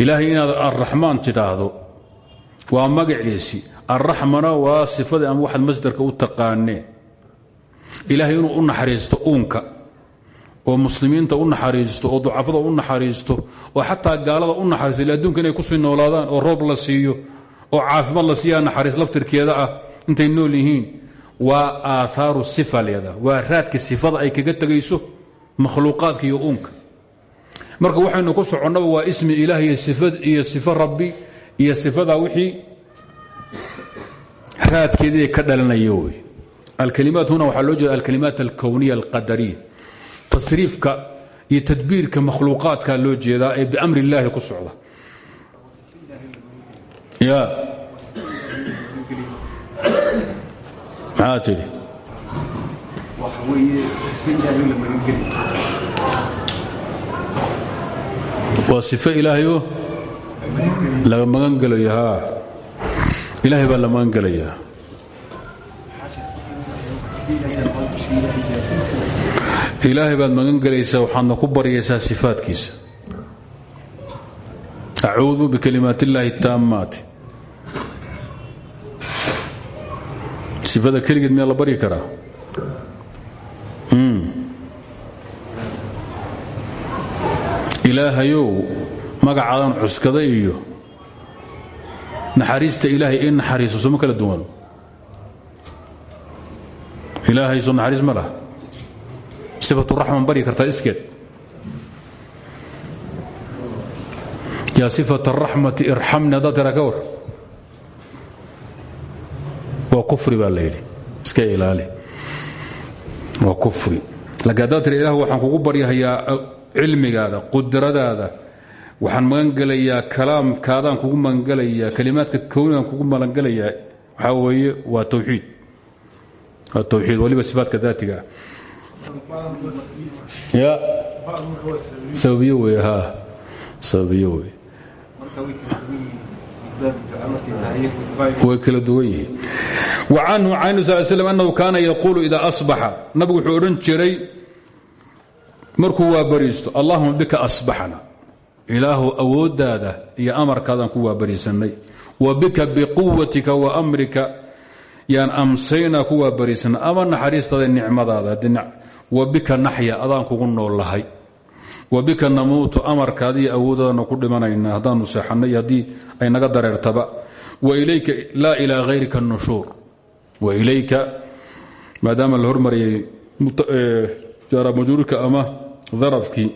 Ilaahay inaad arraxmaan tidhaahdo waa magaciisi arraxmana waa sifadii ama waxaad masdarka u taqaaneen ilaahay inuu u naxariisto uunka oo muslimiinta u naxariisto oo ducafada u naxariisto oo xataa gaalada u naxariisto ila adduunka inay ku sii noolaadaan oo roob la siiyo oo caafimaad la siiyaa naxariis laftirkeeda ah intay nool yihiin waa aaaru sifa waa raadka sifada ay kaga tegayso makhluuqaadka iyo uunka. Marka waxaynu ku soconnaba waa ismi ilaah iyo sifo rabbi iyo sifada wixii raadkeedii ka dhalanayo wey alkalimaat huna waxaa loo jeeda alkalimaat alkowniya alqadariya tasriifka iyo tadbiirka makhluuqaadka loo jeedaa ee biamri illaahi ku socda. Ya. Maxaa tidhi? Waa sifo laga magan gelayo haa ilaahay baa la magan gelayaa ilaahay baad magan gelaysaa waxaadna ku baryaysaa sifaadkiisa. Acuudu bikalimaat illaahi taammaati. Sifada keligeed miyaa la baryi karaa? Ilaahayow magacaadan cuskada iyo naxariista ilaahay in naxariiso soma kala duwan? Ilaahay soo naxariis ma laha sifaturaxman baryi kartaa iskeed. Yaa sifat araxmati irxamni haddaad tiraa ka kufri baa iska ilaali. Waa kufri. Laakiin haddaad tira waxaan kugu baryahayaa cilmigaada qudradaada. Waxaan magangelayaa kalaamkaadaan kugu magangelayaa kalimaadka kownigaan kugu magangelayaa waxaa weeye waa tawxiid. Waa tawxiid waliba sifaatka daatiga ah ya. Sababiyo wey ha. Sababiyo wey way kala duwan wa canhu can sal annahu kaana yaquulu idaa asbaxa nabigu wuxuu odhan jiray markuu waabariisto allahuma bika asbaxna ilaahu awooddaada iyo amarkaadaan ku waabariisannay. Wa bika biquwatika wa amrika. Yaan amsaynaa ku waabariisannay. Ama naxariistaada nicmadaada wa bika naxya adaan kugu noollahay wa bika namuutu amarkaada iyo awoodadana ku dhimanaynaa haddaanu seexannay haddii ay naga dareertaba. Wa ilayka laa ilaa hayrika nushuur. Wa ilayka maadaama la hormariyey jaramajruurka ama darafkii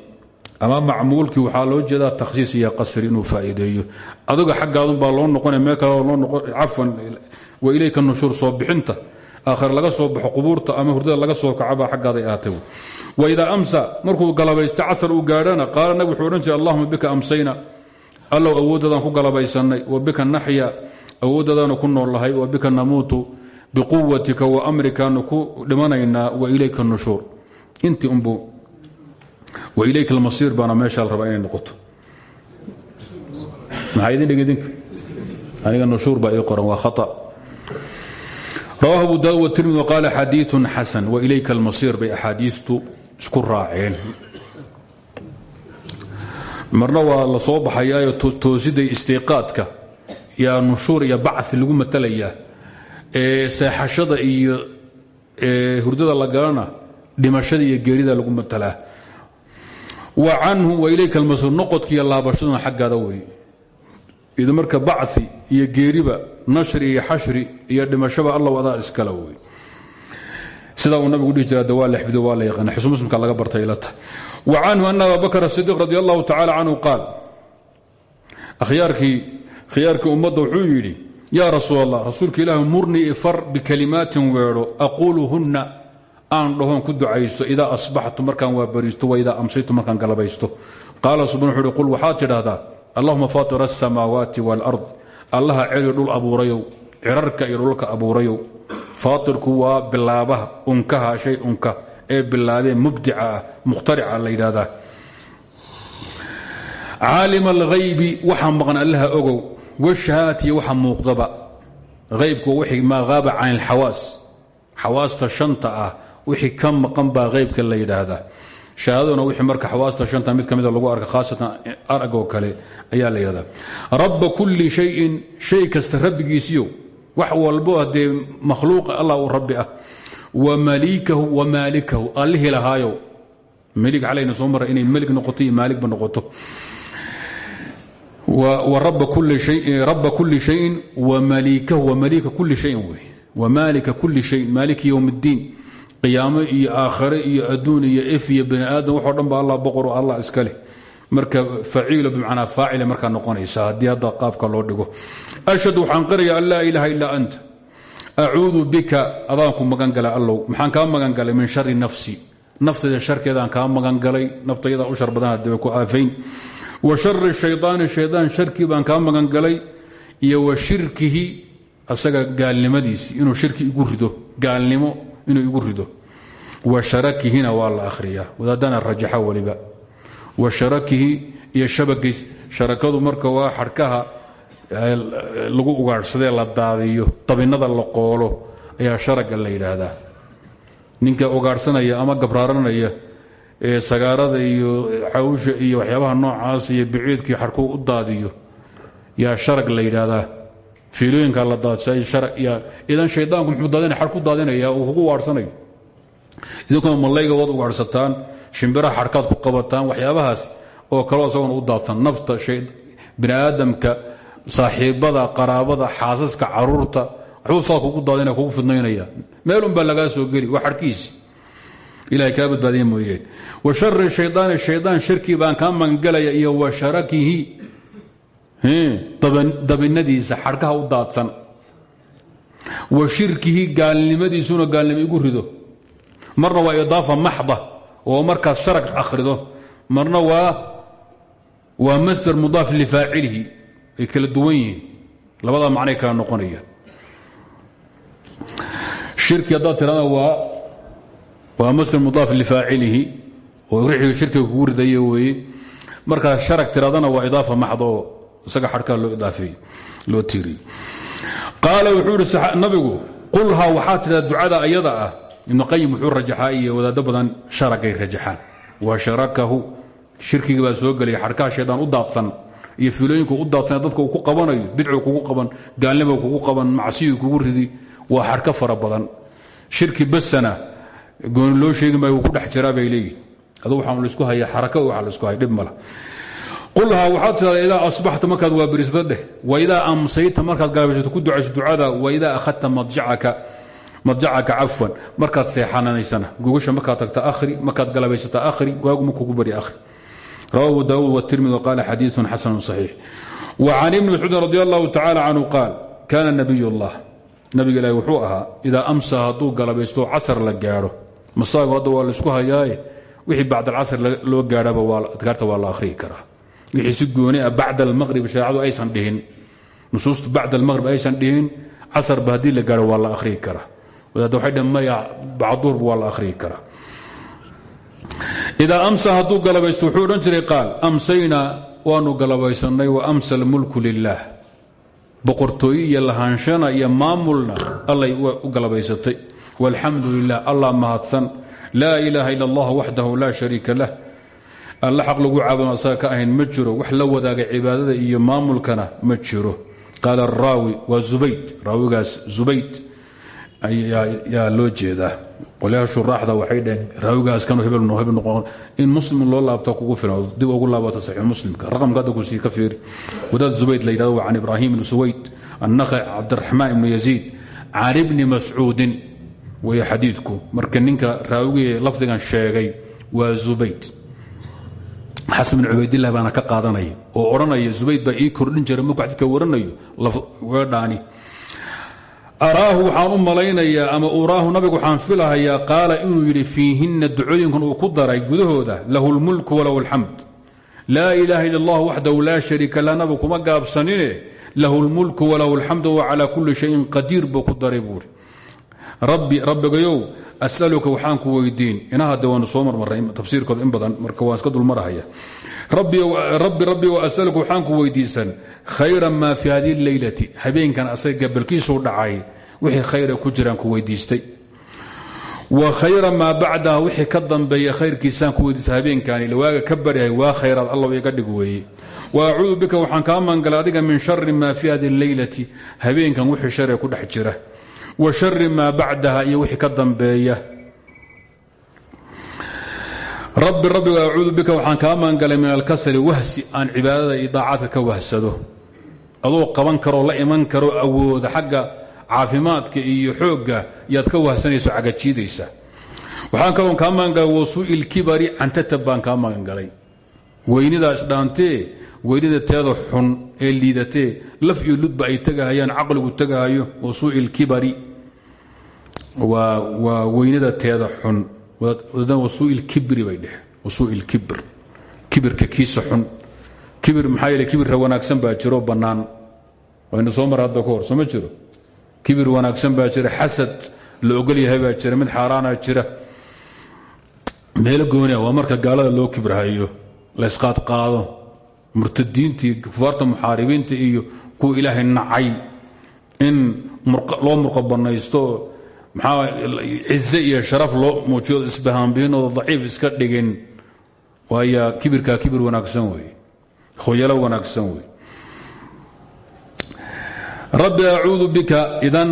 ama macmuulkii waxaa loo jeedaa takhsiis iyo qasri inuu faa'iideeyo. Aduga xaggaadunbaa loo noqonaya meel kale loo noqon cafwan wa ilayka nushuur soo bixinta aakhir laga soo baxo qubuurta ama hurdada laga soo kacabaa xaggaaday ahaatay wa idaa amsa markuu galabaysta casar uu gaadhana qaala nabig wuxuu odhan jiray bika amsayna. Allow awooddaadaan ku galabaysannay wa bika naxya awooddaadaanu ku noollahay wa bika namuutu. Biquwatika wa amrikaanu ku dhimanaynaa wa ilayka nushuur. Intii unbu wa ilayka almasiir baana meeshaa la rabaa inay noqoto. Maxaa idin dhig idinka? Aniga nushuur baa ii qoran waa khata rawahu abu daud wtirmid wqaala xadiiu xasan wailayka almasiir bay axaadiistu isku raaceen. Marna waa la soo baxayaayo toosida istiiqaadka yaa nushuur iyo bacfi lagu matalayaa ee seexashada iyo hurdada la galana dhimashada iyo geerida lagu matalaa wa canhu wailayka almasiir noqodkiiyo laabashaduna xaggaada wey bacثi iyo nashri iyo xashri iyo dhimashaba alla wadaa iskale wey sida uu nabigu dhihi jira de waa la xifdo waa la yaqaana xisn muslimka laga bartay ilata wa canhu ana aba bakr asidiiq radi allahu tacala canhu qaal khiyaarkii ummadda wuxuu yidhi yaa rasuul allah rasuulka ilaahi murnii ifar bikalimaatin weedho aquuluhunna aan dhahoon ku ducaysto idaa asbaxtu markaan waabariisto wa idaa amsaytu markaan galabaysto. Qaala subana wuxu uhi qul waxaad tidhaahdaa allahuma faatir asamaawaati waalard allaha celi dhul abuurayow cirarka iyo dhulka abuurayow. Faatirku waa bilaabaha unkaha shay unka ee bilaabee mubdica ah mukhtarica la yidhahdaa caalim alghaybi waxa maqan allaha ogow. Washahaati waxa muuqdaba. Haybku wixii maa haaba can ilxawaas xawaasta shanta ah wixii ka maqan baa haybka la yidhaahdaa shahaadaduna wixii marka xawaasta shanta mid ka lagu arka khaasatan aragoo kale ayaa la yidhahdaa. Rabba kulli shayin shay kasta rabbigiisiyo wax walbo haddee makhluuqa allah uu rabbi ah wa maliikahu wa maalikahu allihii lahaayow. Melig calayna soo mara inay melig noqoto iyo maaligba noqoto. Raba kuli shayin wmaliikahu wmaliika kuli shayin wey. Wmaalika kuli shayin maaliki ywm اddiin qiyaamo iyo aakhare iyo adduun iyo ef iyo bani aadam waxo dhan allah boqoro allah iska leh. Marka faciilo bimacnaa faacile markaa noqonaysa haddii hadda qaabka loo dhigo. Ashhadu waxaan qiraya an laa ilaaha ilaa anta bika adaanku magan gala allow. Maxaan kaa magan galay min shari nafsi. Naftayda sharkeedaan kaa magan galay naftayada u shar badan ku aafayn. Wa shari shayaani shayaan sharkii baan kaa magan galay. Iyo wa shirkihi asaga gaalnimadiisi inuu shirki igu rido. Gaalnimo inuu igu rido wa sharakihina waa la akhriyaa wadaadana rajaxa weliba wa sharakihi iyo shabagiis sharakadu marka waa xadhkaha lagu ugaadhsadee la daadiyo dabinada la qoolo ayaa sharaga la yidhaahdaa. Ninka ugaadhsanaya ama gabraaranaya ee sagaarada iyo xawsha iyo waxyaabaha noocaas iyo biciidkii xadhkuu u daadiyo yaa sharag la yidhaahdaa. Fiilooyinka la daadsay idan shaydaanku muxuu daadinaya? Xadh ku daadinaya uu kugu waarsanayo idinkuna mallayga waad ugaadhsataan shimbiraha xadhkaad ku qabataan waxyaabahaas oo kaleo isagona u daadsan nafta bini aadamka saaxiibada qaraabada xaasaska carruurta waxbuu saa kugu daadinaya kugu fidnaynaya meelunbaa lagaa soo geli waa xadhkiisi ilahay kaa badbaadiya mooyeen wa shari shayaani shaydaan shirkii baan kaa magangelaya iyo wa sharakihi. Dabinadiisa xadhkaha u daadsan. Wa shirkihi gaalnimadiisuna gaalnimo igu rido marna waa idaafa maxda oo markaas sharag akhrido. Marna waa masder mudaaf lifaacilihi ay kala duwan yihiin. Labadaa macnay kala noqonaya. Shirki haddaad tirada waa masder mudaaf lifaacilihi oo wixii shirkiga kugu ridaya weeye. Markaa sharag tiradana waa idaafa maxda isaga xadhkaa loo idaafeey loo tiiriyey qaala wuxuu ihi nabigu qulhaa waxaa tidhahda ducada ayada ah ibnu qayim wuxuu rajaxaa iyo wadaaddo badan sharagay rajaxaan. Wa sharakahu shirkigii baa soo gelaya xadhkaha shaydaan u daadsan iyo fiilooyinku u daadsan dadka uu ku qabanayo bidcu kugu qaban gaalnimo kugu qaban macsiyu kugu ridi waa xadhka fara badan. Shirki basana gooni loo sheegi maayo ku dhex jiraa bay leeyihiin adu waxaan la isku hayaa xaraka waxa la isku haya dhib mala qulhaa waxaad tidhahda idaa asbaxta markaad waabirisato dheh waidaa amsayta markaad galabaysato ku ducayso ducada waidaa akhadta madjacaka cafwan markaad seexananaysana gogasha markaad tagta ahri markaad galabaysata ahri waagu markugu bari ahri rawa abu daawuud wtirmidi qaala xadiiun xasanu صaxiix wa can ibni mascuudin radi allahu tacala canhu qaal kaana nabiy اllah nabiga ilaahi wuxuu ahaa idaa amsa hadduu galabaysto casar la gaadho. Masaago hadda waa la isku hayaaye wixii bacd alcasr loo gaadhaba adkaarta waa la akhriyi karaa. Wixii si gooni ah bacd almaqrib shareecadu aysan dhihin nusuustu bacd almaqrib aysan dhihin casarba haddii la gaadho waa la akhriyi karaa bacduurba waa la akhriyi karaa. Idaa amsa hadduu galabaysto wuxuu jiray qaal amsaynaa waanu galabaysannay wa amsa almulku lilaah boqortooye iyo lahaanshana maamulna allay u galabaysatay. Walxamdu lilah allah mahadsan. Laa ilaaha ila allah waxdahu laa shariika lah. Alla xaq lagu caabudo asaga ka ahayn wax la wadaaga cibaadada iyo maamulkana ma jiro. Qaala araawi waa raawigaas zubayd yaa loo jeedaa. Qolyaha shuraaxda waxay dhaheen raawigaas kanu hebel hebel noqon in muslim loo laabto kugu filan dib ugu laabato saxiix muslimka. Raqamka hadda ku sii ka fiiri. Wadaad zubayd la yidhahdo waa can ibni suwayd annakhac cabdiraxmaan ibni yaziid can ibni mascuudin. Weeye xadiidku. Marka ninka raawigii lafdigan sheegay waa zubayd. Xasan bin cubaydilah baana ka qaadanaya. Oo odhanaya zubayd baa ii kordhin jira markuu xadidka waranayo? Weedhaani araahu waxaan u malaynayaa ama uraahu nabigu waxaan filahayaa qaala inuu yidhi fiihinna ducooyinkan uu ku daray gudahooda lahu lmulku walahu alxamd laa ilaaha ila allah waxdahu laa shariika lah nabigu gaabsanine lahu lmulku walahu alxamdu wa calaa kulli shayin qadiir buu ku daray rabbi rabbigayow asaluka waxaan ku weydiin. Inaha de waanu soo marmaray tafsiirkooda in badan marka waan iska dulmarahaya. Rabbi rabbi asaluka waxaan ku weydiisan khayra maa fi hadihi leylati habeenkan asaga gabalkiisuu dhacay wixii khayra ku jiraan ku weydiistay. Wa khayra maa bacdaha wixii ka dambeeya khayrkiisaan ku weydiistay habeenkani lawaaga ka baryahay waa khayraad alla iga dhig weeye. Wa acuudu bika waxaan kaa maangalay adiga min shari maa fi hadihi leylati habeenkan wixii share ku dhex jira. Wa shari maa bacdaha iyo wixii ka dambeeya. Rabbi rabbiga acuudu bika waxaan kaa maangalay min alkasali wahsi aan cibaadada iyo daacaadka ka wahsado. Adoo qaban karoo la iman karo awooda xagga caafimaadka iyo xoogga yaad ka wahsanayso cagajiidaysa waxaan kaloo kaa maangalay wasuu'i lkibari cantatab baan kaa maangalay. Weynidaas dhaantee weynida teeda xun ee liidatee laf iyo ludba ay tegahayaan caqligu tegahayo wasuu'i lkibari waa weynida teeda xun. Wasuu'i lkibri bay dheh wasuu'i lkibr kibirka kiisa xun. Kibir maxaa yeele kibirka wanaagsan baa jiro bannaan. Waynu soo mara hadda ka hor soo ma jiro kibir wanaagsan baa jira xasad la ogol yahay baa jira mid xaaraana jira. Meelo goonia waa marka gaalada loo kibirhayo la ysqaadqaado murtadiintii kufaarta muxaaribiinta iyo kuwa ilaahay nacay in loo murqa banaysto maxaa cize iyo sharaf loo muujiyo isbahaanbiinooda daciif iska dhigin waaya kibirkaa kibir wanaagsan wey khoyalo wanaagsan wey rabbi acuudu bika. Idan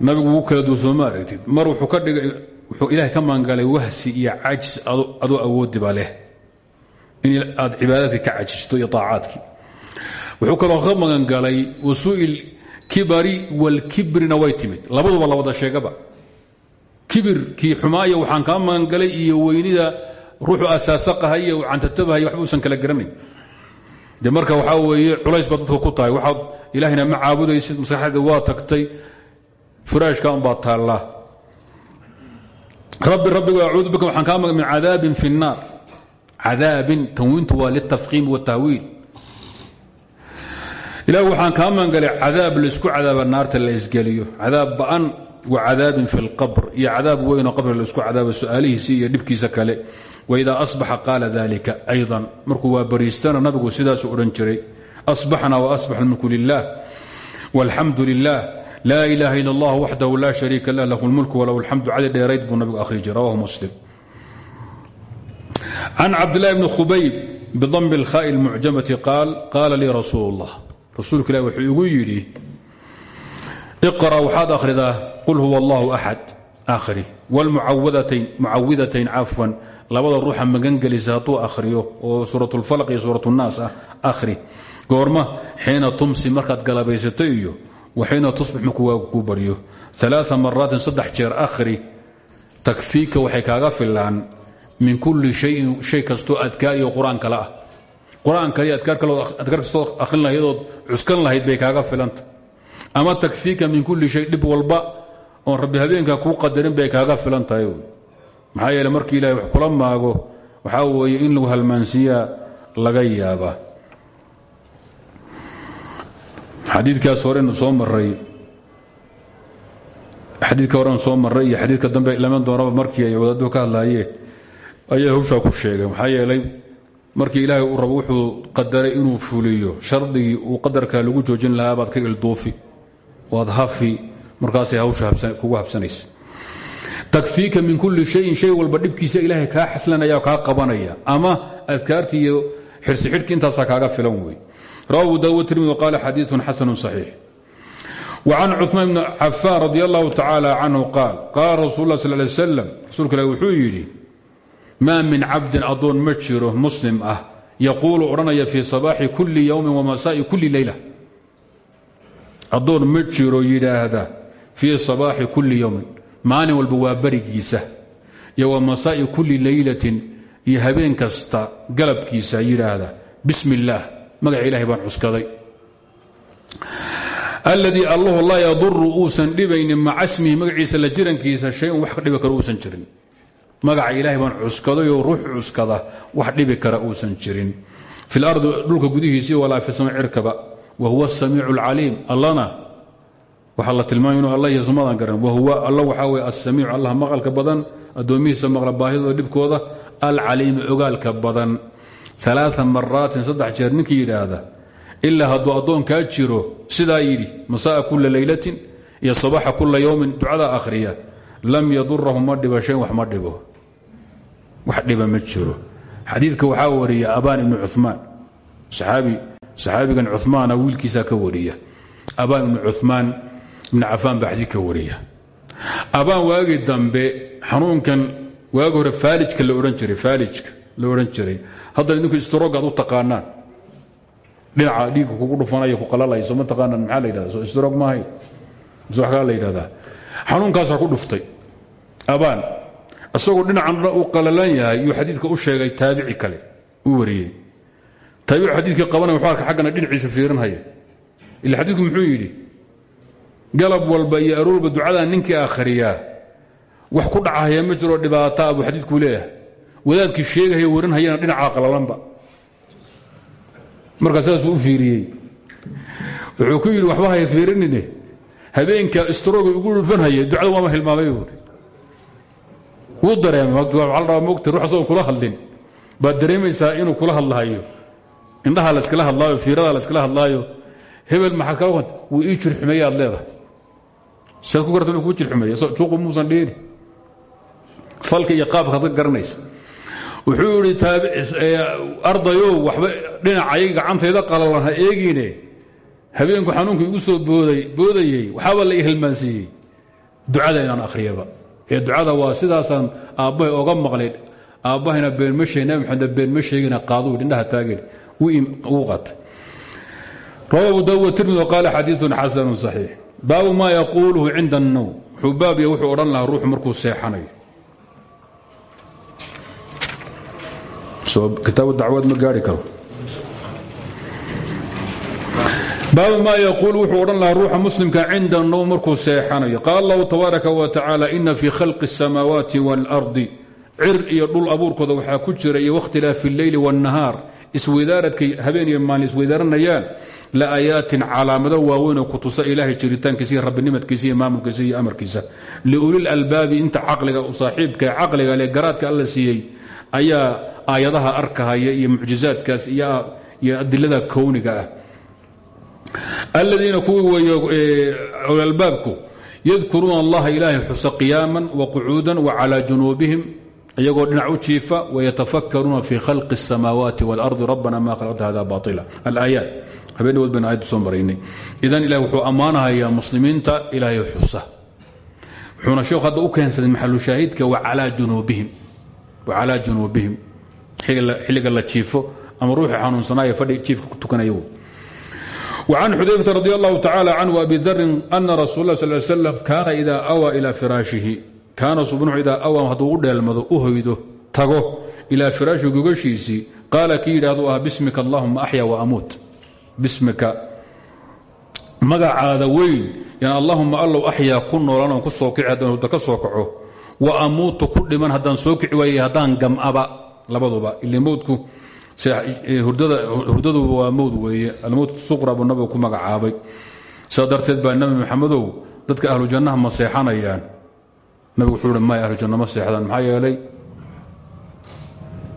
nabigu ugu kala sooma aragtid. Mar wuxuu ka dhigay wuxuu ilaahay ka maangalay wahsi iyo cajis adoo awoodiba leh. In aad cibaadaadkii ka cajisto iyo aacaadkii wuxuu kaloo ka magangalay wasuu'il kibari walkibrina way timid. Labaduba la wada sheegaba. Kibirkii xumaaya waxaan kaa magangalay iyo weynida ruuxu asaasaqahay iyo cantatabahaya waxba kala garanayn de marka waxaa weeye culays baad dadka ku tahay waxaad ilaahayna ma caabudaysid maskaxdeeda waa tagtay furaashka unbaa taallaa rabbi rabbigu acuudu bika waxaan kaa magan min cadaabin fi الnaar cadaabin tanwiintu waa litafkiim wاtahwiil ilah waxaan kaa maangalay cadaab laisku cadaaba naarta la isgeliyo cadaab ba'an wa cadaabin fi اlqabr iyo cadaab weynoo qabriga laisku cadaabo su'aalihiisi iyo dhibkiisa kale waidaa asbaxa qaala dalika ayضa markuu waa bariistana nabigu sidaasu odhan jiray asbaxna waasbax اlmulku lilah wاlxamdu lilah laa ilaha ila اllah waxdahu la shariika lah lahu اlmulk walahu اlxamdu cali dheerayd buu nabigu akhri jiray rawahu muslim can cabdlahi bni khubayb bidami اlkhaa'i اlmucjamati qaal qaala lii rasuul اllah rasuulka ilah wuxuu igu yidhi iqra' waxaad akhridaa qul huwa allahu axad akhri wاlmucawidatayn cafwan labada ruuxa magangelisa hadduu akhriyo oo suuratulfalaq iyo suuratnaas ah ahri goorma xiina tumsi markaad galabaysato iyo waxiina tusbix markuu waagu kuu baryo. Alaa maraatin saddex jeer akhri. Takfiika waxay kaaga filaan min kulli shayin shay kastoo adkaa iyo qur'aan kale ah. Qur'aan kale iyo adkaar kastoo lahayd bay kaaga filanta ama takfiika min kulli shay dhib walba oon rabbi habeenkaa kuu qadarin bay kaaga filan tahay maxaa yeele markii ilahay wax kula maago waxaa weeye in lagu halmaansiiyaa laga yaabaa. Xadiikaas horena soo maray xadiidka horen soo maray iyo xadiidka dambe laman doonaba markii ay wadaaddu ka hadlaayeen ayaa hawshaa ku sheegay. Maxaa yeelay markii ilaahay uu rabo wuxuu qadaray inuu fuliyo shardigii uu qadarkaa lagu joojin lahaa baad ka ilduufi waad hafi markaasay hawsha kugu habsanaysa takfiika min kulli shayin shay walba dhibkiisa ilaahay kaa xaslanaya oo qabanaya. Ama adkaarti xirsi xidhki intaasaa filan wey rawa abu daawud tirmidi qaala xadiiun xasanu saxiix. Wcan cuثmaan bn cafaan radi allahu tacaala canhu qaal qaala rasuul lah sal lay slam wuxuu yidhi maa min cabdin adoon ma muslim ah yaquulu odhanaya fii sabaaxi kuli ywmi wamasaa'i kuli leyla adoon ma jiro yidhaahda fii sabaaxi kuli ywmin maalin walba waa berigiisa. Iyo wa masaa'i kulli leylatin iyo habeen kasta galabkiisa yidhaahda bismi اllaah magaca ilahay baan cuskaday. Alladii allahu laa yaduru uusan dhibaynin maca smihi magaciisa la jirankiisa shay-un wax dhibi karo uusan jirin. Magaca ilaahay baan cuskadayoo ruux cuskada wax dhibi kara uusan jirin. Fi lardi dhulka gudihiisii walaa fi sama wa huwa asamiicu alcaliim allana waxaa la tilmaamay inuu alla iyo sumadan garan wahuwa alla waxaa weye assamiicu allah maqalka badan addoomihiisa maqla baahidooda dhibkooda alcaliimi ogaalka badan. Aa maraatin saddex jeer ninkii yidhaahda ilaa hadduu addoonkaa jiro sidaa yidhi masa'a kula leylatin iyo sabaxa kula yowmin ducadaa akhriya lam yadurahu ma dhibo shayn wax wax dhiba ma jiro. Xadiidka waxaa wariya abaan ibnu cumaan saxaabigan cumaana wiilkiisaa ka wariya. Abaan ibnu cumaan ibnu cafaan baa xadiidka wariya abaan waagi dambe xanuunkan waagi hore faalijka la jiray faalijka la odhan jiray. Haddana idinku istrogaad u taqaanaan. Dhinaca dhiigka kugu dhufanaya ku qalalayso ma taqaanaan maxaa la yidhahda so istrog maahay mise la yidhahdaa. Xanuunkaasaa ku dhuftay. Abaan isagoo dhinacan uu qalalan yahay yuu xadiidka u sheegay taabici kale uu wariyey. Taabici xadiidkii qabanaya wuxuu arka xaggana dhinaciisa fiirinhaya ila xadiidku muxuu yidhi galab walba iyo aroorba ducadaa ninkii akhriyaa wax ku dhacahaya ma jiroo dhibaataa buu xadiidkuu leeyahay. Wadaadkii sheegahaya warinhayana dhinacaa qalalanba. Markaa saasuu u fiiriyey. Wuxuu ku yidhi waxba haya fiirinine. Habeenka istroga ugu dhufanhaya ducada waama hilmaamay buui wuu dareemay rabaa mogta ruux asagoo kula hadlin. Baad dareemaysaa inuu kula hadlahayo indhaha layskala hadlaayo fiirada layskala hadlaayo. Hebel maxaad kala wuu ii jirxumeeye aad leedahay saad ku garta kuu jirxumeeye juuqu muusan dheeri falka iyo qaabkaad ka garanaysa. Wuxuu idhi ardayow waxba dhinacay gacantayda qalalan ha eegiine habeenku xanuunku igu soo boodayey. Waxaaba la ihilmaansiiyey ducada inaan akhriyaba. Ee ducada waa sidaasaan aabbahay oga maqlay aabbahayna beenma sheeg nabi maxamed beenma sheegina qaaduu indhaha taageen wuu qaatay rawa abu daawud tirmidi qaala xadiiun xasanu saxiix baabu maa yaquuluhu cinda annowm wuxuu baabya wuxuu odhan lahaa ruuxu markuu seexanayo kitaabu dacwaad ma gaari karo baabu maa yaquul wuxuu odhan lahaa ruuxa muslimka cinda annowm markuu seexanayo qaala allahu tabaaraka wa tacaala ina fii khalqi الsamaawaati wاlardi cir iyo dhul abuurkooda waxaa ku jira iyo wakhtilaafi اlleyli wاnnahaar isweydaaradkay habeen iyo maalin isweydaaranayaan la aayaatin calaamado waaweyn oo ku tusa ilaahay jiritaankiisa iyo rabbinimadkiisa iyo maamulkiisa iyo amarkiisa liulil albaabi inta caqliga saaxiibka caqliga le garaadka alla siiyey ayaa aayadaha arkahaya iyo mucjizaadkaas iyo adilada kowniga ah aladiina kuwii weeye albaabku yadkuruuna allaha ilaahay xusa qiyaaman waqucuudan wacalaa junuubihim iyagoo dhinac u jiifa wayatafakkaruuna fii khalqi الsamaawaati wاlardi rabbana ma khalaqta hada baila alaayaat habeenawood baynu aayadda soo maraynay idan ilahi wuxuu ammaanahayaa muslimiinta ilaahay xusa wuxuuna sheekhu hadda u keensaday maxalushaahidka wacalaa junuubihim xilliga la jiifo ama ruuxii xanuunsanaayo fadhi jiifka ku tukanaya وعن xudayفة رضي الله تعالى عنه وأbي ذر أن رsuل الله صل ل سلم kaana إida أwى إلى فراaشhihi kaana subnuxu idaa awى hadduu u dheelmado u hoydo tago ilaa firaashi gogashiisii qaala kii yidhahduu ah bismika allahuma axya وamuut bismika. Magacaada weyn yan allahuma allow axyaa ku noolan oon ku soo kici haddaan ka soo kaco wa amuutu ku dhiman haddaan soo kici waayey haddaan gam'aba. Labaduba ile mowdku hurdadu waa mowd weeye almowt suqra buu nabigu ku magacaabay. Saa darteed baa nabi maxamedow dadka ahlu jannaha ma seexanayaan. Nabigu wuxuu hi ahlu janna ma seexdaan. Maxaa yeelay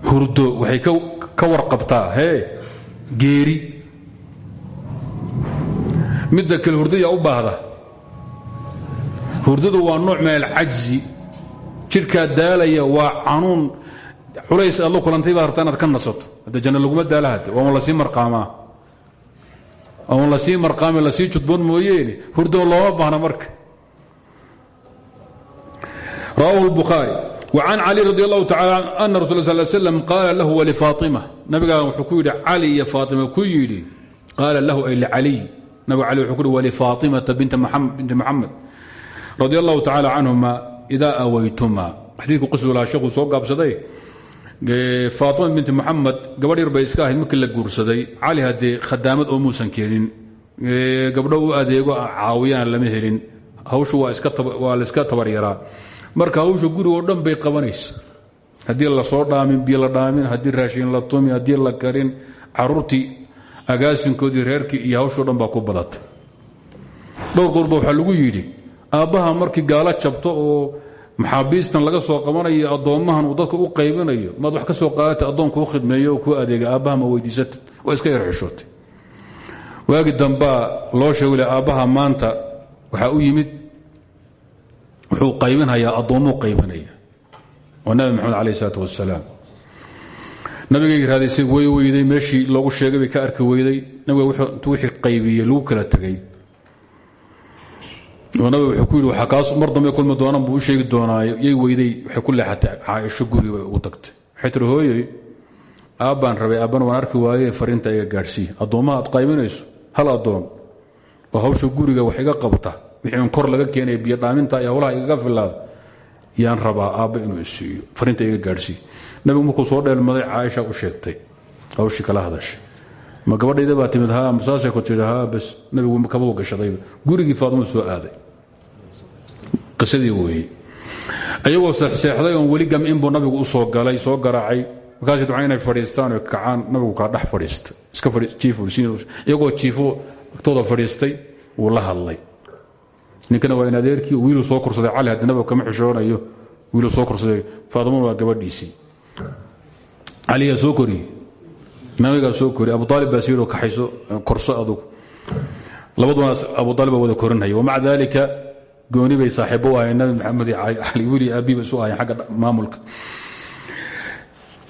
hurdo waxay ka warqabtaa hee geeri midda kale hurdaya u baahda hurdadu waa nooc min alcajzi jidhkaa daalaya waa canuun culays aad la kulantay baad rabtaa inaad ka nasato hadda janna laguma daalahade waa un lasii marqaamaa waa un lasii marqaame lasii judboon mooyeene hurdoo looma baahna marka rawahu الbukhaarي وcan cali radi allahu tacala ana rasul sal slam qaala lahu walifaaطima nabigaa wuxuu ku yidhi cali iyo faaطima ku yidhi qaala lahu ay lcaliy nabiga cali wuxuu ku yidhi walifaaطimata binti muxamed radi allahu tacala canhuma idaa awaytuma. Xadiidku qiswilaa sheekuu soo gaabsaday faatima binti muxamed gabadh yar bay markii la guursaday. Cali haddee khadaamad oo muusan keenin gabdho u adeego caawiyana lama helin. Hawshu waa layska tabaryaraa marka hawsha gurigoo dhan bay qabanaysa. Haddii la soo dhaamin biyo la dhaamin haddii raashin la tumi haddii la karin caruurtii agaasinkoodii reerkii iyo hawshoo dhan baa ku badatay. Dhowr goorba waxaa lagu yidhi aabbaha markii gaalo jabto oo maxaabiistan laga soo qabanayo addoommahan uu dadka u qaybinayo maad wax ka soo qaadata addoonku u khidmeeyo oo adeega aabbaha ma weydiisatid waa iska yar xishootay. Waagi dambaa loo sheegule aabbaha maanta waxaa u yimid wuxuu qaybinhayaa addoommuu qaybinaya waa nabi maxamed calayh isalaat wasalaam nabiga raadaysay way weyday meeshii loogu sheegay ka arki weyday. Nabiga intuu wixii qaybiyey lagu kala tegey oo wuxuu ku yidhi waxaa kaas mar dambe kulmi doonaan buu sheegi doonaa yay weyday waxay ku leexatay caaisho guriga bay ugu tagtay. Waxay tiri aabbaan rabay aabbana waan arki waaye fariinta iga gaadhsii addoommaha aad qaybinayso hal addoon oo hawsha guriga wax iga qabta wixii kor laga keenaya biyo dhaaminta iyo howlaha igaga filaada yaan rabaa aabba inuu isiiyo fariinta iga gaadhsii nabigu markuu soo dheelmaday caaisha u sheegtay hawshii kala hadashay. Ma gabadhayda baa timid ha masaasay ku ha bas nabigu kabau gashadayba gurigii faadimo soo aaday. Qisadii weeye ayagoo seexseexday oon weli gam inbuu nabigu u soo galay soo garaacay. Markaas duca inay fadhiistaan oo kacaan nabigu kaa dhex fadhiistay iyagoo jiifo agtooda fadhiistay wuu la hadlay. Ninkana waa in adeerkii soo korsaday cali haddi nabigu kama xishoonayo wiiluu soo korsaday faadimona waa gabadhiisii caliyaa soo koriyey nabigaa soo koriye abu aalib baa siiro kaxayso korso adugu. Labaduna abu aalib wada korinhaya wamaca dalika gooni bay saaxiibo u nabi maxamed iyo cali weli aabiba isu xagga maamulka.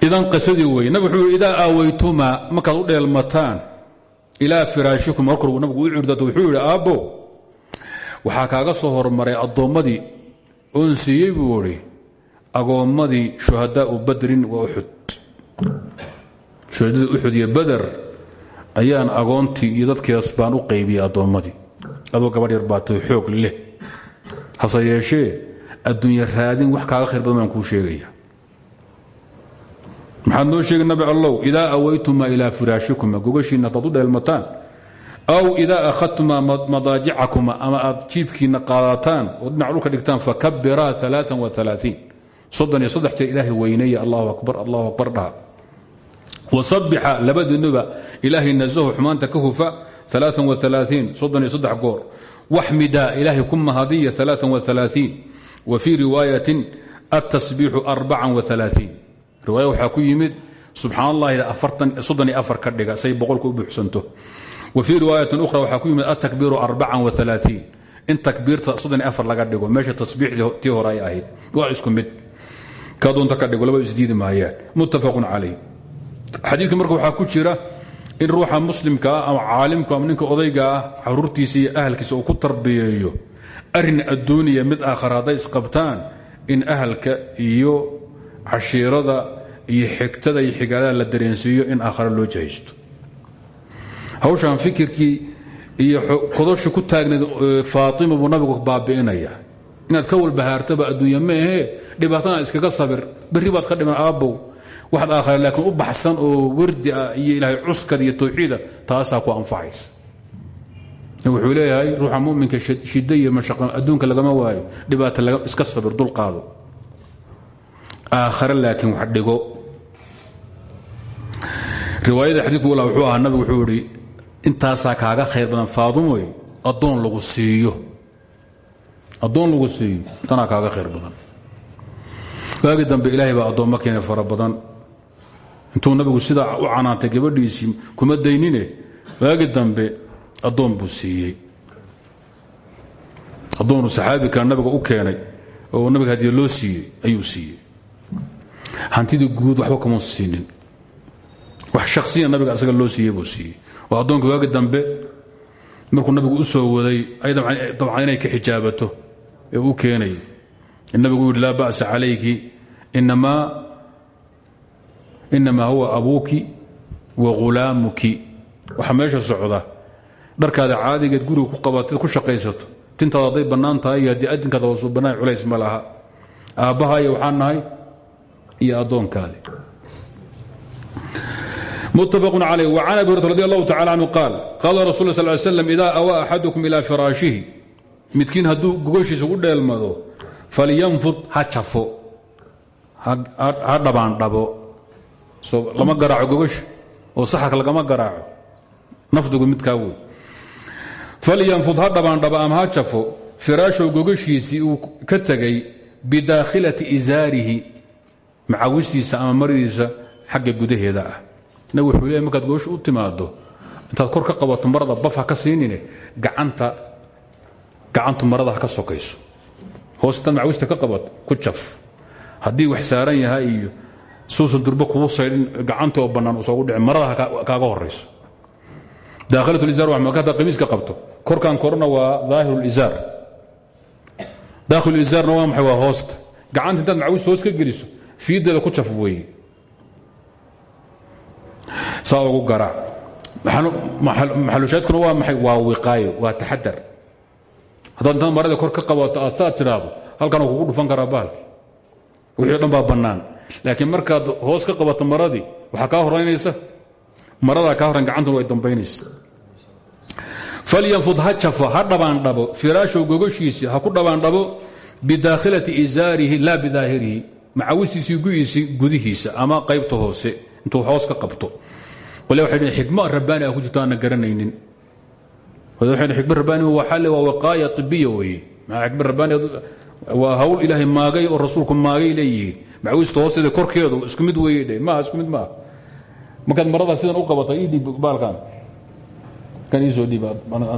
Idan qisadii weye nabig wuxuu yidhi idaa aawaytumaa u dheelmataan ilaa firaashikum markuu nabigu u curdato wuxuu yidhi aabbo waxaa kaaga soo hormaray addoommadii oon siiyey buu idhi agoommadii shuhadaau badrin wa uxud shuhadadii uxud iyo bader ayaan agoontii iyo dadkiias baan u qaybiyey addoommadii adoo gabadh yar baatay xoog leh. Hase yeeshee adduunya raadin wax kaaga khayr badan baan sheegaya. Maxaad noo sheegay nabi allow idaa awaytumaa ilaa firaashikuma gogashiinna hadaad u dheelmataan aw idaa akhadtumaa madaajicakuma ama aad jiibkiinna qaadataan oo dhinac dhulka dhigtaan fakabiraa aaaan waalaaiin soddon iyo saddextee ilaahay weyneeya allahu akbar allahu wasabixa labadiinuba ilaahay nasahu xumaanta ka hufa goor waxmida ilaahay ku mahadiya wa fii riwaayatin waalaaiin riwaaya waxaa ku yimid subxaan allahi afar ka dhiga say boqolka u buuxsanto wa fii riwaayatin ukhra waxaa ku yimid waalaaiin in takbiirta laga dhigo meesha tasbiixdii tii hore ay ahayd waa isku mid ka doonta ka dhigo muttafaqun calayh xadiidka marka waxaa ku jira in ruuxa muslimka ah ama caalimku ama ninka odayga ah caruurtiisa iyo ahalkiisa uu ku tarbiyeeyo arrin adduuniya mid aakhar hadday isqabtaan in ahalka iyo cashiirada iyo xigtada iyo xigaadaha la dareensiiyo in aakhare loo jahaysto. Hawshan fikirkii iyo kodosha ku taagnayd faatima buu nabigu baabi'inaya inaad ka walbahaartaba adduunya maahee dhibaatana iskaga sabir berri baad ka dhiman aabbow waxaad aakhare laakiin u baxsan oo wardi ah iyo ilaahay cuskad iyo tawxiida taasaa ku anfacaysa wuxuu leeyahay ruuxa muminka shida iyo mashaqo adduunka lagama waayo dhibaata iska sabir dulqaado aakhare laakiin wax dhigo. Riwaayada xadiidku wala wuxuu ahaa nabigu wuxuu idhi intaasaa kaaga khayr badan faadumoy addoon lagu siiyo. Addoon lagu siiyo tanaa kaaga khayr badan waagi dambe ilaahay baa addoommo keenay fara intuu nabigu sidaa u canaantay gabadhiisii kuma daynine waagi dambe addoon buu siiyey. Addoonu saxaabikaa nabiga u keenay oo nabiga hadiya loo siiyey ayuu siiyey. Hantidii guud waxba kama siinin. Wax shaksiya nabiga asaga loo siiyey buu siiyey. Oo addoonka waagi dambe markuu nabigu u soo waday ay dabcan inay ka xijaabato ee u keenay. Nabigu yidhi laa ba'sa calayki inamaa huwa abuuki wa hulaamuki waxaa meesha socda dharkaada caadigeed guriga ku qabatid ku shaqaysato tintaada aday bannaan tahay iyo haddii adinkaada hoosuu bannaay culays ma laha aabbahaayo waxaa nahay iyo addoonkaadi mutafaq calay wcan abi hurata radi allahu tacala canhu qaal qaala rasul ll sal ly slam idaa awaa axadukum ilaa firaashihi midkiin hadduu gogoshiisa u dheelmado falyanfud ha jafo ha lama garaaco gogosha oo saxarka lagama garaaco. Nafdigu midkaa wey falyanfud ha dhabaandhabo ama ha jafo firaashow gogoshiisii uu ka tegay bidaakhilati isaarihi macawistiisa ama maridiisa xagga gudaheeda ah. Nabig wuxuu leey markaad gogosha u timaado intaad kor ka qabato marada baf ka siinine gacanta gacantu marada ka sokayso. Hoosta macawista ka qabato ku jaf. Haddii wax saaran yahay iyo suusan durbo kugu saydhin gacanta oo bannaan usoogu dhici marada kaaga horayso daakhilat lizaar waa marka qamiiska qabto. Korkan korna waa daahir lizaar dakhil izaarna waa maxay? Waa hoosta gacanta intaad macawista hoos ka geliso fiideeda ku jaf weeye. Saa ugu garaac maxalushaadkuna waa maxay? Waa wiqaayo waa taxadar haddaad intaad marada kor qabato aad saa tidhaahdo halkan kugu dhufan karaa bahalki wixii o dhan laakiin markaad hoos ka qabato maradii waxaa kaa horaynaysa maradaa kaa horan gacantuna way dambaynaysa. Falyanfud ha jafo ha dhabaandhabo firaashow gogoshiisii ha ku dhabaandhabo bidaakhilati isaarihi laa bidaahirihi macawistiisii gu'iisii gudihiisa ama qaybta hoose intuu hoos ka qabto. Qole waxay dhn ah ku jirto aanna garanaynin. Xikma rabbaani waxaa waa wiqaaya ibiya weeye. Xikma rabbaani waa hawl ilaahay maagay oo rasuulku maagay leeyihiin macawista hoosteeda korkeedu isku mid weeye dhe maaha isku mid maaha markaad marada sidan u qabato ii dhiib baalkan kan. Iisoo dhiib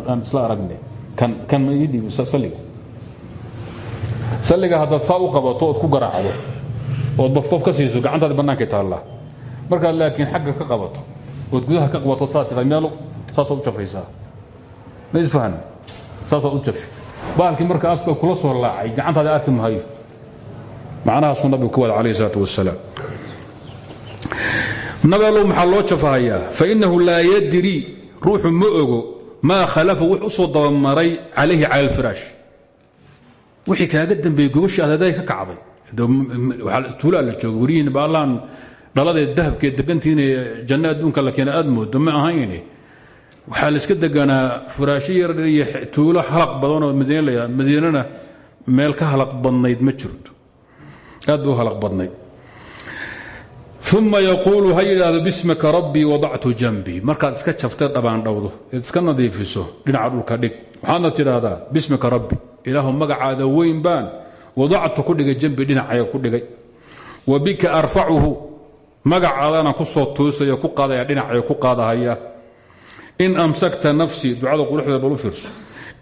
aan isla aragne kan kan ma ii dhiib salliga salliga haddaad saa u qabato ood ku garaacdo ood bafbaf ka siiso gacantaadi bannaankay taallaa markaad laakiin xagga ka qabato ood gudaha ka qabato saa tiraa meel saasaad u jafaysaa. Ma isfahan saasaad u jafi. Baalkii marka afka kula soo laacay gacantaadi arki mahayo macnahaasuu nabigu ka wada calayh isalaatu wasalaam nabelow maxaa loo jafahayaa fainahu laa yadri ruuxu ma maa khalafa wux soo dabamaray calayhi cala alfiraash. Wixii kaaga dambeeyey gogashii adeeday ka kacday. Tuulaa la jooga werihiin dhaladeed dahabkee degantiine janno adduunka la keena aad moodo ma ahayne waxaa la iska deganaa furaasho yar iyo tuulo halaq badanoo madiine la madiinana meel ka halaq badnayd ma jirto aad bay u halaq badnayd uma yaquulu ha bismika rabbii wadactu janbii markaad iska jaftay dhabaandhowdo eed iska nadiifiso dhinaca dhulka dhig. Waxaadna tidhaahdaa bismika rabbi ilaahu magacaada weyn baan. Wadactu ku dhigay janbi dhinacayga ku dhigay. Wa bika arfacuhu magacaadana ku soo tuusaya ku qaadaya dhinacayga ku qaadahaya. In amsakta nafsii ducada quruxdeed bal u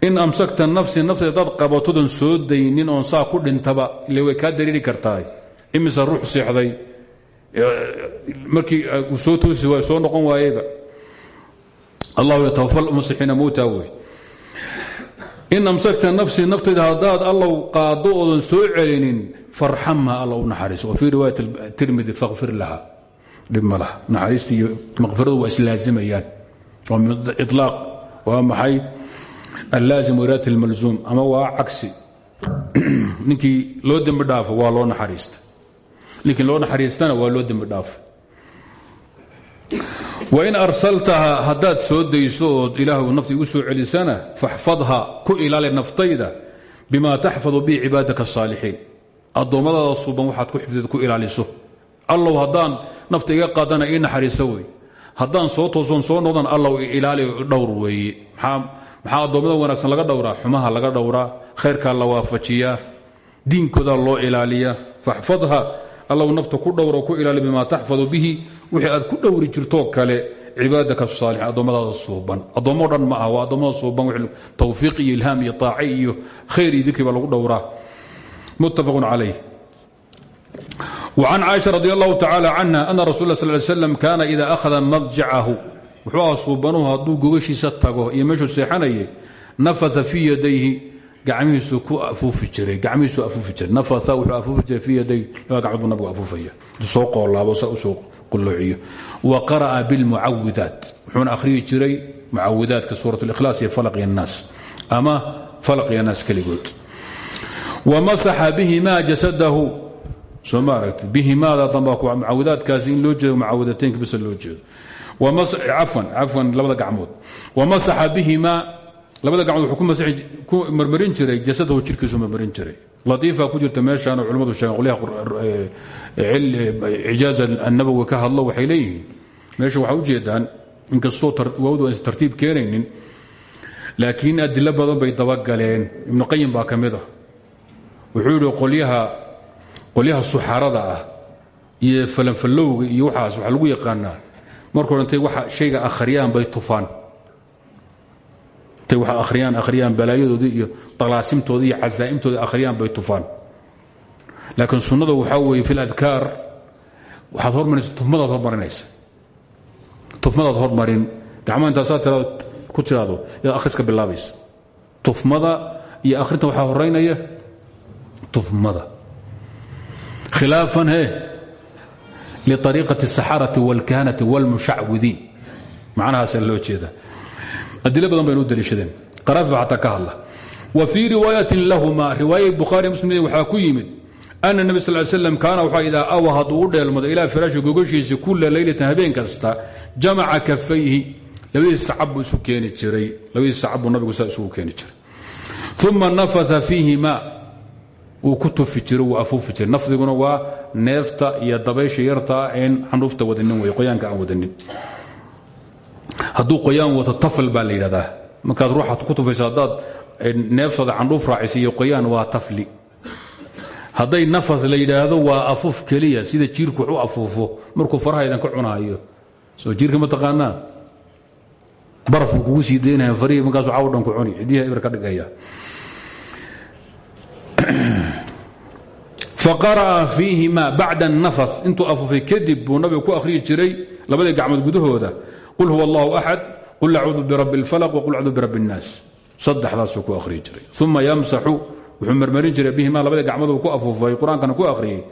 in amsakta nafsii nafteed dad qabatodan soo daynin oon saa ku dhintaba ile way kaa dariiri imise ruux seexday. Markii uu soo toosi waay soo noqon waayeyba. Allahu yatawafa lmusixiina mowta wey in amsakta nafsii naftayda haddaad allow qaado soo celinin farxamha alla u wa fii riwaayat tirmidi fakfir laha dhib ma laha. Naxariista iyo maqfiradu waa islaazimayaan. Waa ilaaq waa maxay allaazim wiraat اlmalzuum ama waa cagsi ninkii loo dembi dhaafo waa loo naxariista ninkii loo naxariistana waa loo dembi dhaafo wain arsaltaha haddaad soo dayso ood ilaahay uu naftii u soo celisana faxfadha ku ilaali naftayda bima taxfadu bihi cibaadaka asaalixiin addoommadaada suuban waxaad ku xifdid ku ilaaliso allow haddaan nafta iga qaadana ii naxariiso wey haddaan soo addoommada wanaagsan laga dhowraa xumaha laga dhowraa khayrkaa la waafajiyaa diinkooda loo ilaaliya faxfadha allow nafta ku dhowro ku ilaali bima taxfadu bihi wixii aad ku dhowri jirtoo kale cibaadaka saalixiin addoommadaada suuban addoommo dhan ma ah waa addoommada suuban w tawfiiq iyo ilhaam iyo taace iyo khayr iyo dikri baa lagu dhowraa muttafaqun calayh وعن cائشha رضي الله تعالى عنها أن رsuل اه صل ل سلم كاana إida أhذa madjacahu wuxuu asuubanuhu hadduu gogashiisa tago iyo meeshuu seexanayay nafaa fii yadayhi gacmihiisu ku afuufi jiray gacmihiisu afuufi jiray. Nafaa wuxuu afuufi jiray fii yaday laba gacmood buu nabigu afuufaya. Intuu soo qoolaabo saa wa qara'a bilmucawidaat wuxuuna akhriyi jiray mucawidaadka suurat اlikhlaas iyo falaq iyo annaas ama falaq iyo annaas keligood. Wamasaxa bihima jasadahu soo ma aragti bihimaada dambaa mucawidaadkaasi in loo jeedo mucawidataynka cafwan labada gacmood. Wamasaxa bihimaa labada gacmood wuxuu ku marmarin jiray jasadahu jirkiisu marmarin jiray. Latiifa ku jirta meeshaanoo culimmadu sheegen qolyaha cijaaza annabowi ka hadlo waxay leeyihiin. Meesha waxaa ujeedaan inkastoo waawdu aysan tartiib keenaynin laakiin adilo badan bay dabagaleen ibnu qayim baa ka mid ah. Wuxuu yidhi qolyaha suxarada ah iyo falanfallowga iyo hore intay waxa shayga akhriyaan bay tufaan. Intay waxa akhriyaan akhriyaan balaayadoodii iyo dalaasimtoodii iyo casaa'imtoodii akhriyaan bay tufaan. Laakiin sunnada waxaa weeye fi ladkaar waxaad hormarinaysa tufmadaad hormarinaysa. Tufmadaad hormarin gacmaha intaasaa ku tiraado yaad akhriska bilaabaysa. Tufmada iyo akhrinta waxaa horeynaya tufmada khilaafan he liariiqati الsaxarati wاlkahanati wاlmushacwidiin macnahaasaa loo jeeda adilo badan baynu u daliishadeen qaraafi baa xataa ka hadla wa fii riwaayatin lahuma riwaayay bukhaari muslim waxaa ku yimid ana nebi sal slam kaana waxaa idaa awa hadduu u dheelmado ilaa firaashi gogashiisa kula leylatan habeen kasta jamaca kafayhi labadiis sacab buu isu keeni jiray labadiis sacab buu nabigu saa isugu keeni jiray uma nafatha fiihima wuu ku tufi jiro wuu afuufi nafdiguna waa neefta iyo dabaysha yartaa een xanuufta wadanin wey qoyaanka aan wadanin hadduu qoyaan wato tafl baa la yidhahdaa. Ruuxaad ku tufayso haddaad neeftada candhuuf raacisa iyo qoyaan waa tafli. Hadday nafas la waa afuuf keliya. Sida jiirku u afuufo. Markuu faraha idanka cunaayo. Soo jiirka ma taqaanaa? Barafku kugu sii daynaya farihii markaasu caw dhan ku cuni. Cidiha ibir ka dhigaya [clears throat] faqara'a fiihima bacda nafas intuu afuufay kadib buu nabigu ku jiray labadii gacmood gudahooda qul huwa allahu axad qul acuudu birabbi اlfalq waqul acuudu birabbi اnnaas saddexdaasuu ku akhriyi jiray. Uma yamsaxu wuxuu marmarin jiray bihima labadii gacmood uu ku afuufay qur'aankana ku akhriyey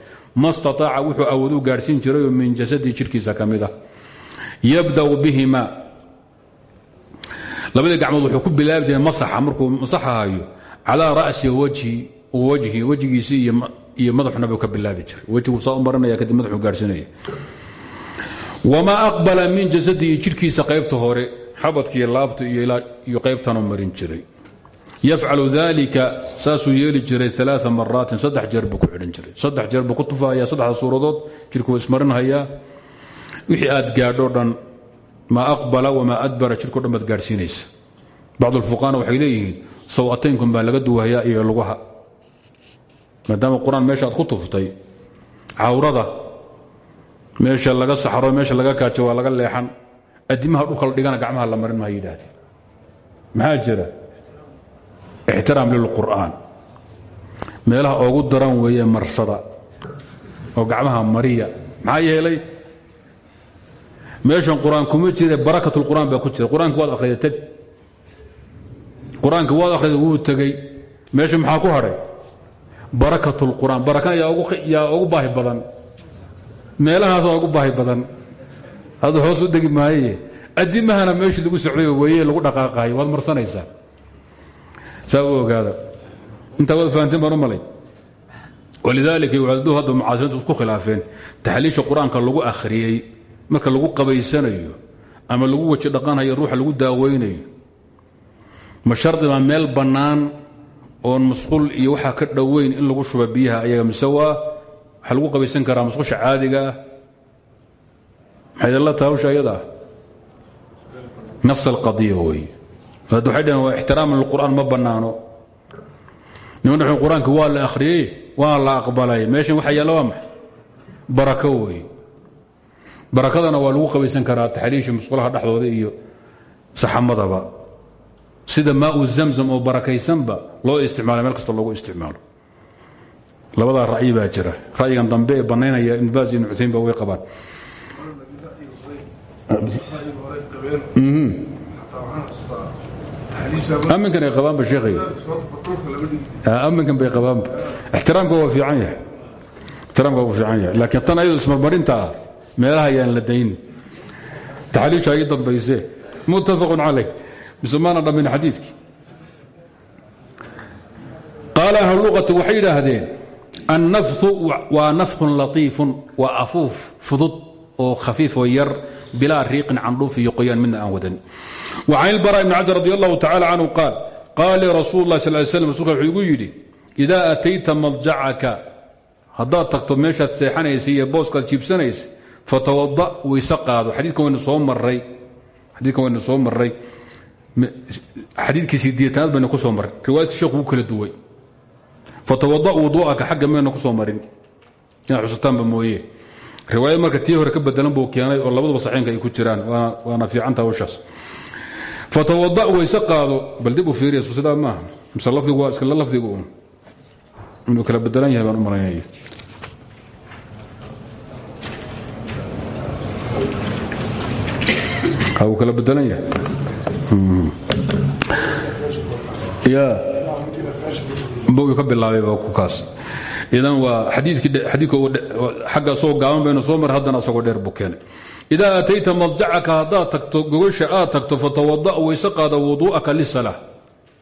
ma staaaca wuxuu awood u gaadhsiin jirayoo min jasadii jidhkiisa ka mid ah. Yabdau bihima. Labadii wuxuu ku bilaabi masaxa markuu masaxahayo calaa ra'si wajhi wajhi wejigiisii iyo madaxuna buu ka bilaabi jiray. Wejigu saa u kadib madaxuu gaadhsiinaya wamaa aqbala min jasadihi jidhkiisa qaybta hore xabadkiiyo laabta iyo qaybtanuu marin jiray. Yafcalu dalika saasuu yeeli jiray aa maraatin saddex jeer ku xidhan jiray. Saddex jeer buu ku tufahayaa saddexda suuradood jidhku ismarinhayaa. Wixii aad gaadho dhan maa aqbala wamaa adbara jidhko dhan baad gaadhsiinaysa bacd alfuqaana waxay leeyihiin sawataynkum baa laga duwahayaa iyo lugaha maadaama qur'aan meesha aad ku tuftay cawrada meesha laga saxro meesha laga kaajo waa laga leexan adimaha dhulka la dhigana gacmaha la marin maha yidhaahdeen maxaa jira? Ixtiraam meelaha oogu daran weeye marsada oo gacmaha mariya. Maxaa yeelay? Meeshan qur'aan kuma jire barakatulqur'aan baa ku jira. Qur'aanka waad akhrida teg. Qur'aanka waad maxaa ku hadhay barakatulqur'aan barakana yaa ugu baahi badan. Meelahaas waa ugu baahi badan. Hadu hoos u degi adimahana meeshii lagu socday weye lagu dhaqaaqayo waad marsanaysaa. Saa u ogaada. Intaa waad fahanteen baan u malay. Walidaalika wadaduhu hadda khilaafeen. Taxliisha qur'aanka lagu akhriyey marka lagu qabaysanayo ama lagu weji dhaqanayo ruuxa lagu daaweynayo. Ma shardibaa meel bannaan oon musqul iyo waxaa ka dhoweyn in lagu shuba biyaha ayaga mise waa? Waxaa lagu qabaysan karaa musqusha caadiga ah. Maxaydala taha hawsha ayada? Ah nafs alqadiya wey hadda waxay dhaheen waa ixtiraam lilqur'aan ma bannaano. Niman dhexun qur'aanka waa la akhriyey waa la aqbalay. Meeshan waxa yaalla waa maxay? Barako barakadana waa lagu qabaysan karaa taxriisha musqulaha dhexdooda iyo saxamadaba sida maau zamzam oo barakaysanba loo isticmaala meel kasta loogu isticmaalo. Labadaa ra'yi baa jira. Ra'yigan dambe ee bannaynaya ibn baas iyo ibn cuthaymin ba way qabaan. Aminkan ay qabaanba sheekhay aminkan bay qabaanba. Ixtiraamka waa fiican yahay. Ixtiraamka waa fiican yahay. Laakiin tan ayadu ismarmarinta ah meelaha ayaan la dayn. Taxliisha ii dambayse muttafaqun calayh mise maana dhammin xadiidkii? Qaala ahlu luqati waxay yidhaahdeen annafhu waa nafkhun latiifun waa afuuf fudud oo khafiifoo yar bilaa riiqin candhuuf iyo qoyaan midna aan wadan. Wa can ilbara ibni cabdi radi allahu tacala canhu qaal qaala lii rasuul lah sal slam rasulka wuxuu igu yidhi idaa atayta madjacaka haddaad tagto meeshaad seexanaysa iyo booskaad jiibsanaysa fatawada weyse qaado. Xadiidkan waynu soo maray xadiidkii sideetanaad baynu ku soo maray riwaayadka sheekhu wuu kala duway. Fatawada wuduu'aka xagga mayna ku soo marin. Inaad xusataanba mooye. Riwaayad marka tii hore ka bedelan buu oo labaduba saxiinka ay ku jiraan. Waana fiicanta hawshaas. Fatawada weyse qaado bal dib u fiiriya so sidaa maaha mise waa iskala lafdigu uun. Inuu kala bedelan yahay baan u malaynaya kala bedelan yahay xadiidka xagga asagoo gaaban baynu soo mar haddana asagoo dheer buu keenay. Idaa atayta madjacaka haddaad tagto gogasha aad tagto fatawada weyse qaada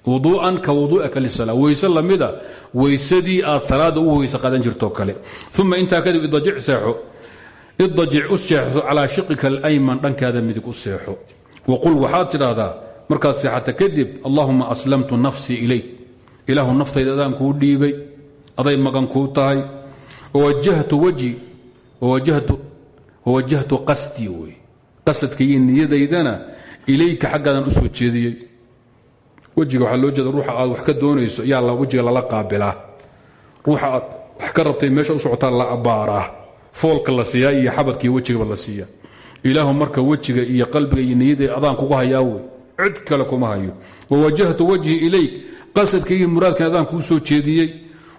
wuduu'an ka wuduu'aka lisala. Weyse lamida weysadii aad salaada u weyse qaadan kale. Uma intaa kadib idajic u seexo calaa shiqika alayman dhankaada midig u waqul waxaad tidhaahdaa markaad seexata kadib allahuma aslamtu nafsii ilayk ilaahu naftayda adaan kuu dhiibay aday magan kuu tahay wawajahtu wji wawajahtu qasdii wey qasadka iyo niyadaydana ilayka xaggaadan u soo jeediyey wejiga waxaa loo jeeda ruuxa aad wax ka doonayso yaa wejiga lala qaabilaa ruuxa aad wax ka rabtay meesha u socotaa la abbaaraa foolka la siiyaa iyo xabadkaiyo wejigaba la ilaahu marka wejiga iyo qalbiga iyo niyada adaan kuga hayaa wey cid kale kuma hayo. Wawajahtu wajhi ilayk qasadkaiyo muraadkan adaan kuu soo jeediyey.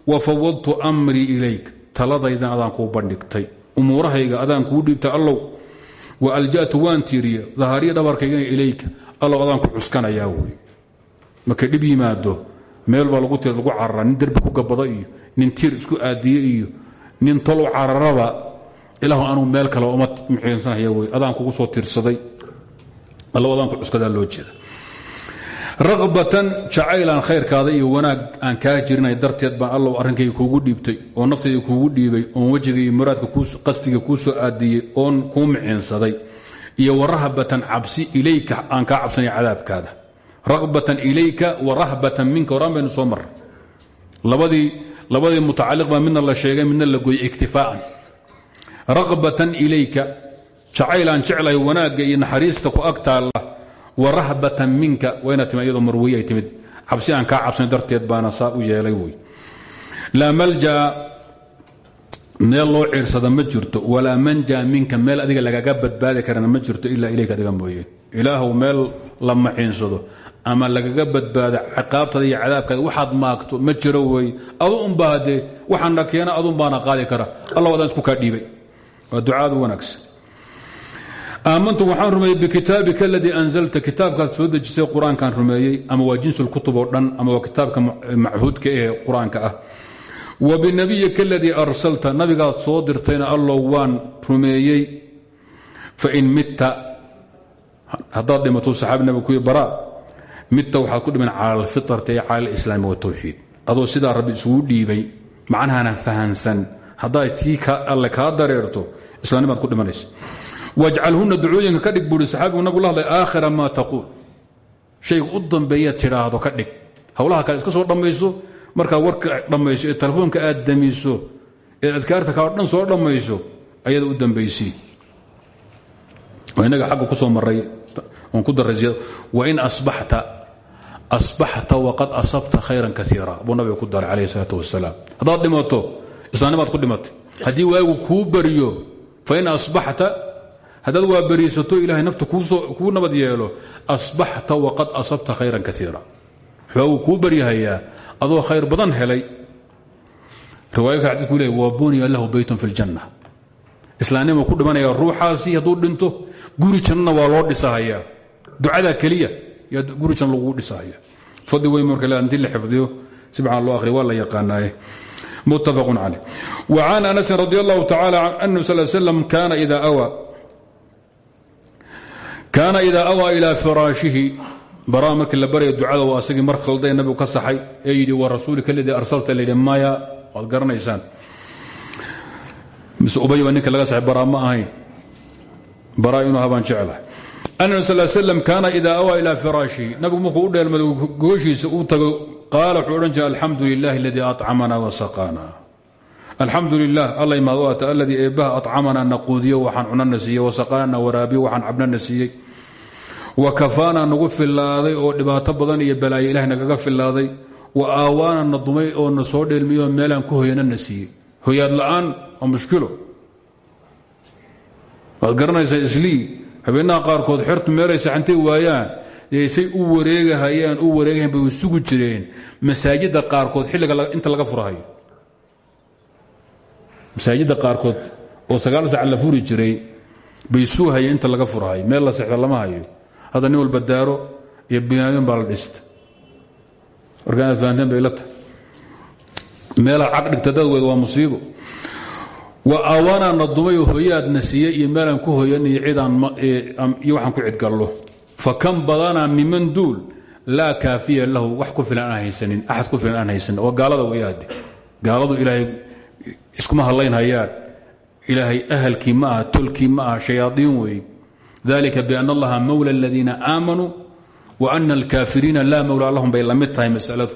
Wa fawadtu amrii ilayk taladaydan adaan kuu bandhigtay. Umuurahayga adaan kuu dhiibtay allow. Wa alja'tu waan tiiriya dahariya dhabarkaygana ilayka allow adaan ku cuskanayaa wey marka dhib yimaado meel baa lagu tir lagu carara nin derbi ku gabado iyo nin tiir isku aadiye iyo nin tol u cararaba ilaahu anuu meel kale uma muciinsanaya wey adaan kugu soo tiirsaday allow ku cuskadaa loo jeeda. Rabatan jacaylaan khayrkaada iyo wanaag aan kaa jirinay darteed baan allow arrinkayga kuugu dhiibtay oo naftayda kuugu dhiibay oon wejiga iyo muraadka qastiga kuu soo aadiyey oon kuu miciinsaday iyo warahbatan cabsi ilayka aan kaa cabsanaya cadaabkaada. Rabatan ilayka warahbatan minka horaan baynu soo marray. Labadii mutacaliq baa la sheegay midna la gooyey iktifaaan rabatan ilayka jacaylaan jeclahay wanaagga iyo naxariista ku ag taalla warahbatan minka wayna timi iyadoo timid. Cabsi aan kaa cabsan darteed baana saa u yeelay wey laa maljaa meel loo ma jirto walaa manja minka meel adiga lagaga badbaadi karana ma jirto ilaa ilayka adiga mooye. Ilaahu meel la maciinsado ama lagaga badbaado ciqaabtada iyo cadaabkaada waxaad maagto ma jiro wey adu unbaa hadee waxaana keena baana qaadi kara. Allah adaan isku kaa dhiibay waa ducaad u wanaagsan. Aamantu waxaan rumeeyey bikitaabika aladii anzalta. Kitaabkaad soo dejisay qur'aankaan ama waa oo dhan ama waa kitaabka machuudka ee qur'aanka ah. Wa binabiyika aladii arsalta. Nabigaad soo dirtayna allow waan rumeeyey fain mitta. Haddaad dhimato saxaabi nabiga kuyi bara midta waxaad ku dhiman cala alfitrati ee cala alislaami watawxiid adoo sidaa rabbi isugu dhiibay macnahana fahansan. Haddaad tii alle kaa dareerto islaamnimaad ku dhimanaysa. Wajcalhuna ducooyinka ka dhig buui saxaabigu nabigu la hadlay aakhira maa taquul. Shayga u dambeeya ka dhig. Howlaha kale iska soo dhammayso markaad warka dhammayso telefoonka aad damiso ee adkaarta kao dhan soo dhammayso ayada u dambaysii inaga agga ku soo maray on ku daray wain asbaxta asbaxta waqad asabta khayran kaiira buu nabiga ku daray calayh salaat wasalaam haddaad dhimato islaanimaad ku dhimatay. Haddii waagu kuu baryo fain asbaxta haddaad waa bariisato ilahay nafta kuu nabad yeelo asbaxta waqad asabta khayran kaiira xoogu kuu baryahayaa adoo khayr badan helay. Riwaayaka xadiku le wa buniya lahu beytun fi ljanna islaamnima ku dhimanaya ruuxaasi hadduu dhinto guri jannana waa loo dhisahayaa. Ducadaa keliya yaa guri janna lagu dhisahaya fadli weyn marka intii la xifdiyo si bacaan loo akhriya waa la muttafaqun caleyh wa can anasin radi allahu tacala an anu sal slam kaana idaa awaa ilaa firaashihi baraa markii la baraya ducada waa asagii mar khalday nabigu ka saxay ee yidhi wa rasuulika aladii arsalta layidhi maya. Waad garanaysaan. Mise ubay baa ninka laga saxay baraa ma ahayn. Baraa inuu habaan jeclahay. Annabi sal slam kaana idaa awaa ilaa firaashihi nabigu markuu u dheelmado gooshiisa uu tago qaala wuxuu odhan jiray alxamdu lilahi aladii acamana wasaqaana alxamdu lilah alla imaad ata aladii eebbaha acamana na quudiyo waxaan cunana siiyey wasaqaana waraabiyo waxaan cabnana siiyey. Wa kafaana nagu filaaday oo dhibaato badan iyo balaayo ilaah nagaga filaaday wa aawaana na dumay oo na soo dheelmiyo meelaan ku hoyana na siiyey. Hoyaad la'aan waa mushkilo. Qaarkood xertu waayaan say u wareegahayaan u wareegahayan bay sugu jireen. Masaajidda qaarkood xilliga inta laga furahayo. Masaajidda qaarkood oo sagaal sac la furi jiray bay suuhayeen inta laga furhayo meel la sexda lama hayo. Hadda nin walba iyo binaadin baa la dhista fahanteen bay la tahay meelaad caq waa musiibo. Wa aawaanaa na dumay hoyaadna siiyey iyo meelaan ku hoyan iyo cidaan iyo waxaan ku cidgallo fa kan badanaa miman duul laa kaafiya lahu wax ku filan aan haysanin axad ku filan aan haysanin. Oo gaalada wayaade gaaladu ilaahay iskuma hadlayn hayaan. Ilaahay ahalkii ma aha tolkii ma aha shayaaiin weeye dalika bian allaha mawla aladiina aamanuu wa ana alkaafiriina laa mawlaa lahum bay la mid tahay masaladu.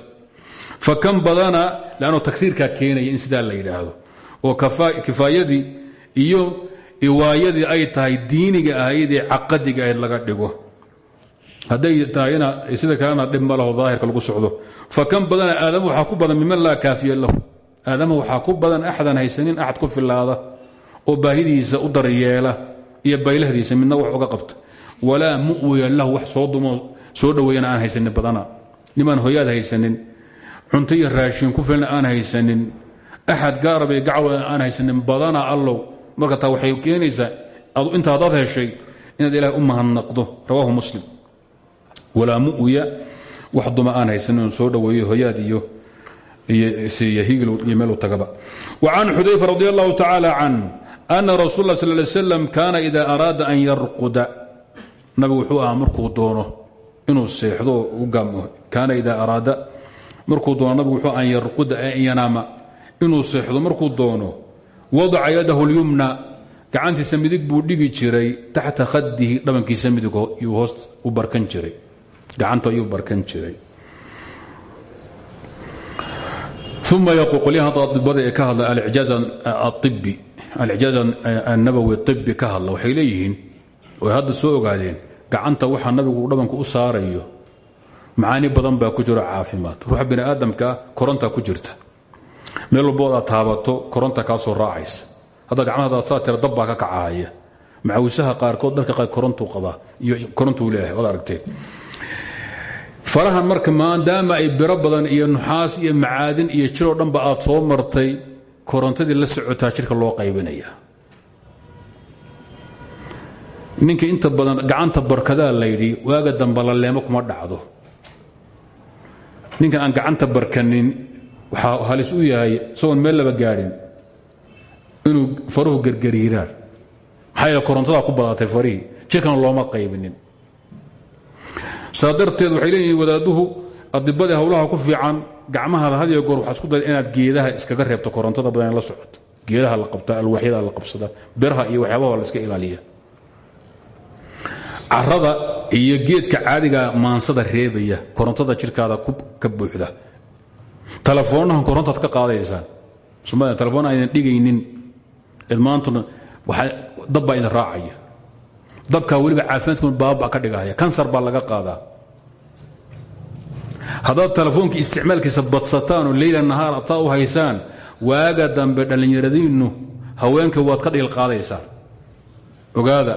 Fa kan badana lanno tagsiirkaa iyo iwaayadii ay tahay diiniga ahaydee caqadiga ahayd laga dhigo hadday tahayna sida kalena dhib ma laho daahirka lagu socdo. Fa kan badana aadam waxaa ku badan miman laa kaafiya lahu. Aadama waxaa ku badan axadan haysanin axad ku filaada oo baahidiisa u daryeela iyo baylahdiisa midna wax uga qabta. Walaa mu'wiya lahu wax soo dumo soo dhoweeyana aan haysanin badana. Nimaan hoyaad haysanin cunto iyo raashin ku filan aan haysanin axad gaarab iyo gacwa aan haysanin badana allow. Marka taa waxay keenaysaa intaadaad heshay inaad ilaah u mahadnaqdo. Rawaahu muslim walaa mu'ya wax duma aan haysanin soo dhoweeyo hoyaad iyo an xudayfa radi allahu tacaala can ana rasul la sal slam kaana ida araada an yarquda. Nabigu wuxuu ahaa markuu doono inuu seexdo u gaamo kaana idaa araada markuu doono nabigu wuxuu an yarquda an inuu seexdo markuu doono wadaca yadahu lyumna gacantiisa midig buu dhigi jiray taxta khadihi dhabankiisa midig yuu hoos u barkan jiray gacanta ayuu barkan jiray. Uma qolyaha adibada ee ka hadla alicjaaz aibi alicjaaz annabowi ibi ka hadla. Waxay leeyihiin oy hadda soo ogaadeen gacanta waxaa nabigu dhabanku u saarayo macaani badan baa ku jiro caafimaad. Ruuxa bini aadamkaa koronta ku jirta. Meel walbood aad taabato koronta kaa soo raacaysa. Hadda gacmahadaad saa tira dabbaa ka kacahaya macawisaha qaarkood dharka qaar korontuu qabaa iyo korontuu leeyahay waad aragteen farahan marka maadaama ay biro badan iyo nuxaas iyo macaadin iyo jiroo dhanba aad soo martay korontadii la socotaa jirka loo qaybinaya ninka inta badan gacanta barkadaa laydhi waaga damba laleemo kuma dhacdo. Ninkan aan gacanta barkanin waxaa halis u yahay isagoon meel laba gaadhin inuu faruhu gergariiraan maxaa korontadaa ku badatay farihii jirkana looma qaybinin saa darteed waxay leeyihiin wadaaduhu adibadii hawlaha ku fiican gacmahaada had iyo goor waxaa isku daya inaad geedaha iskaga reebto korontada badan la socoto geedaha la qabtaa alwaaxyada la qabsada biraha iyo waxyaabaha la iska ilaaliya. Carada iyo geedka caadiga maansada reebaya korontada jirkaada ka buuxda. Telefoonnahan korontaad ka qaadaysaan. Somalia telefoon aydan dhigaynin. Maantuna dabbaa idin raacaya dabkaa weliba caafimaadkuna baaba ka dhigahaya kansar baa laga qaadaa. Haddaad telefoonka isticmaalkiisa badsataan leyla nahaar ataa u haysaan waaga dambe dhallinyaradiinnu haweenka waad ka dhiil qaadaysaan ogaada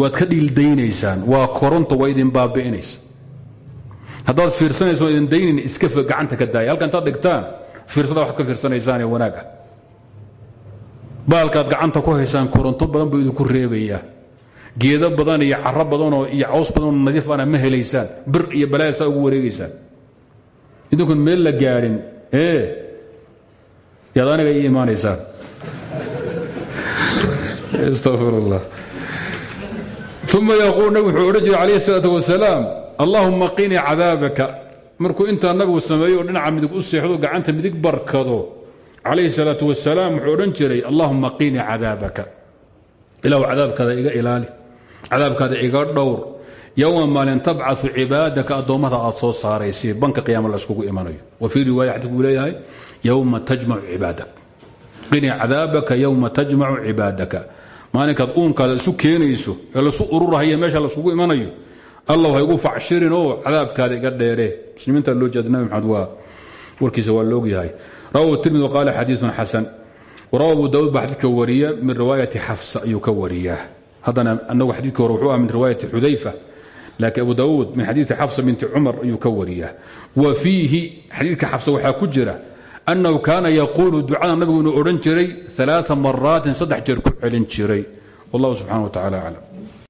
waad ka dhiildaynaysaan waa koronta waa idin baabi'inaysa. Haddaad fiirsanaysa waa idin daynin iska gacanta ka daaya. Halka intaad dhigtaan fiirsada waxaad ka fiirsanaysaanee wanaaga baalkaad gacanta ku haysaan koronto badan buu idinku reebayaa. geedo badan iyo caro badanoo iyo caws badanoo nadiif ana ma helaysaan. bir iyo balaaya saa ugu wareegaysaan. idinkun meel la gaadhin ee. Yaad aniga ii imaanaysaan astaqfir allah uma yaquul nabig wuxuu odhan jiray calayh isalaatu wasalaam allahuma qinii cadaabaka. Markuu intaa nabigu sameeyo oo dhinaca midig u seexdo gacanta midig barkado calayhi salaatu wasalaam wuxuu odhan jiray allahuma qinii cadaabaka. Ilahu cadaabkaada iga ilaali cadaabkaada iga dhowr. Yowma maalin tabcasu cibaadaka addoommada aad soo saaraysi banka qiyaama la iskugu imanayo. Wa fii riwaaya xadiku leeyahay yowma tajmacu cibaadak. Qinii cadaabaka yowma tajmacu cibaadaka. Maalinkaad uunkaada isu keenayso ee lasu ururahaya meesha laiskugu imanayo allah ha igu facshirin oo cadaabkaada iga dheere. Muslimiinta loo jeeda nabi maxamed waa warkiisa rawahu tirmidi qaala xadiiun xasan warawa abu daawud baa xadiidka wariya min riwaayati xafsa ayuu ka wariyaa haddana anagu xadiidka hore wuxuu ah min riwaayati xudayfa laakiin abu daawuud min xadiidi xafsa binti cumar ayuu ka wariyaa wa fiihi xadiidka xafsa waxaa ku jira annahu kaana yaquulu ducada nabigu inuu jiray aaaa maraatin saddex jeer ku celin jiray. Wallahu subxana wa tacala aclam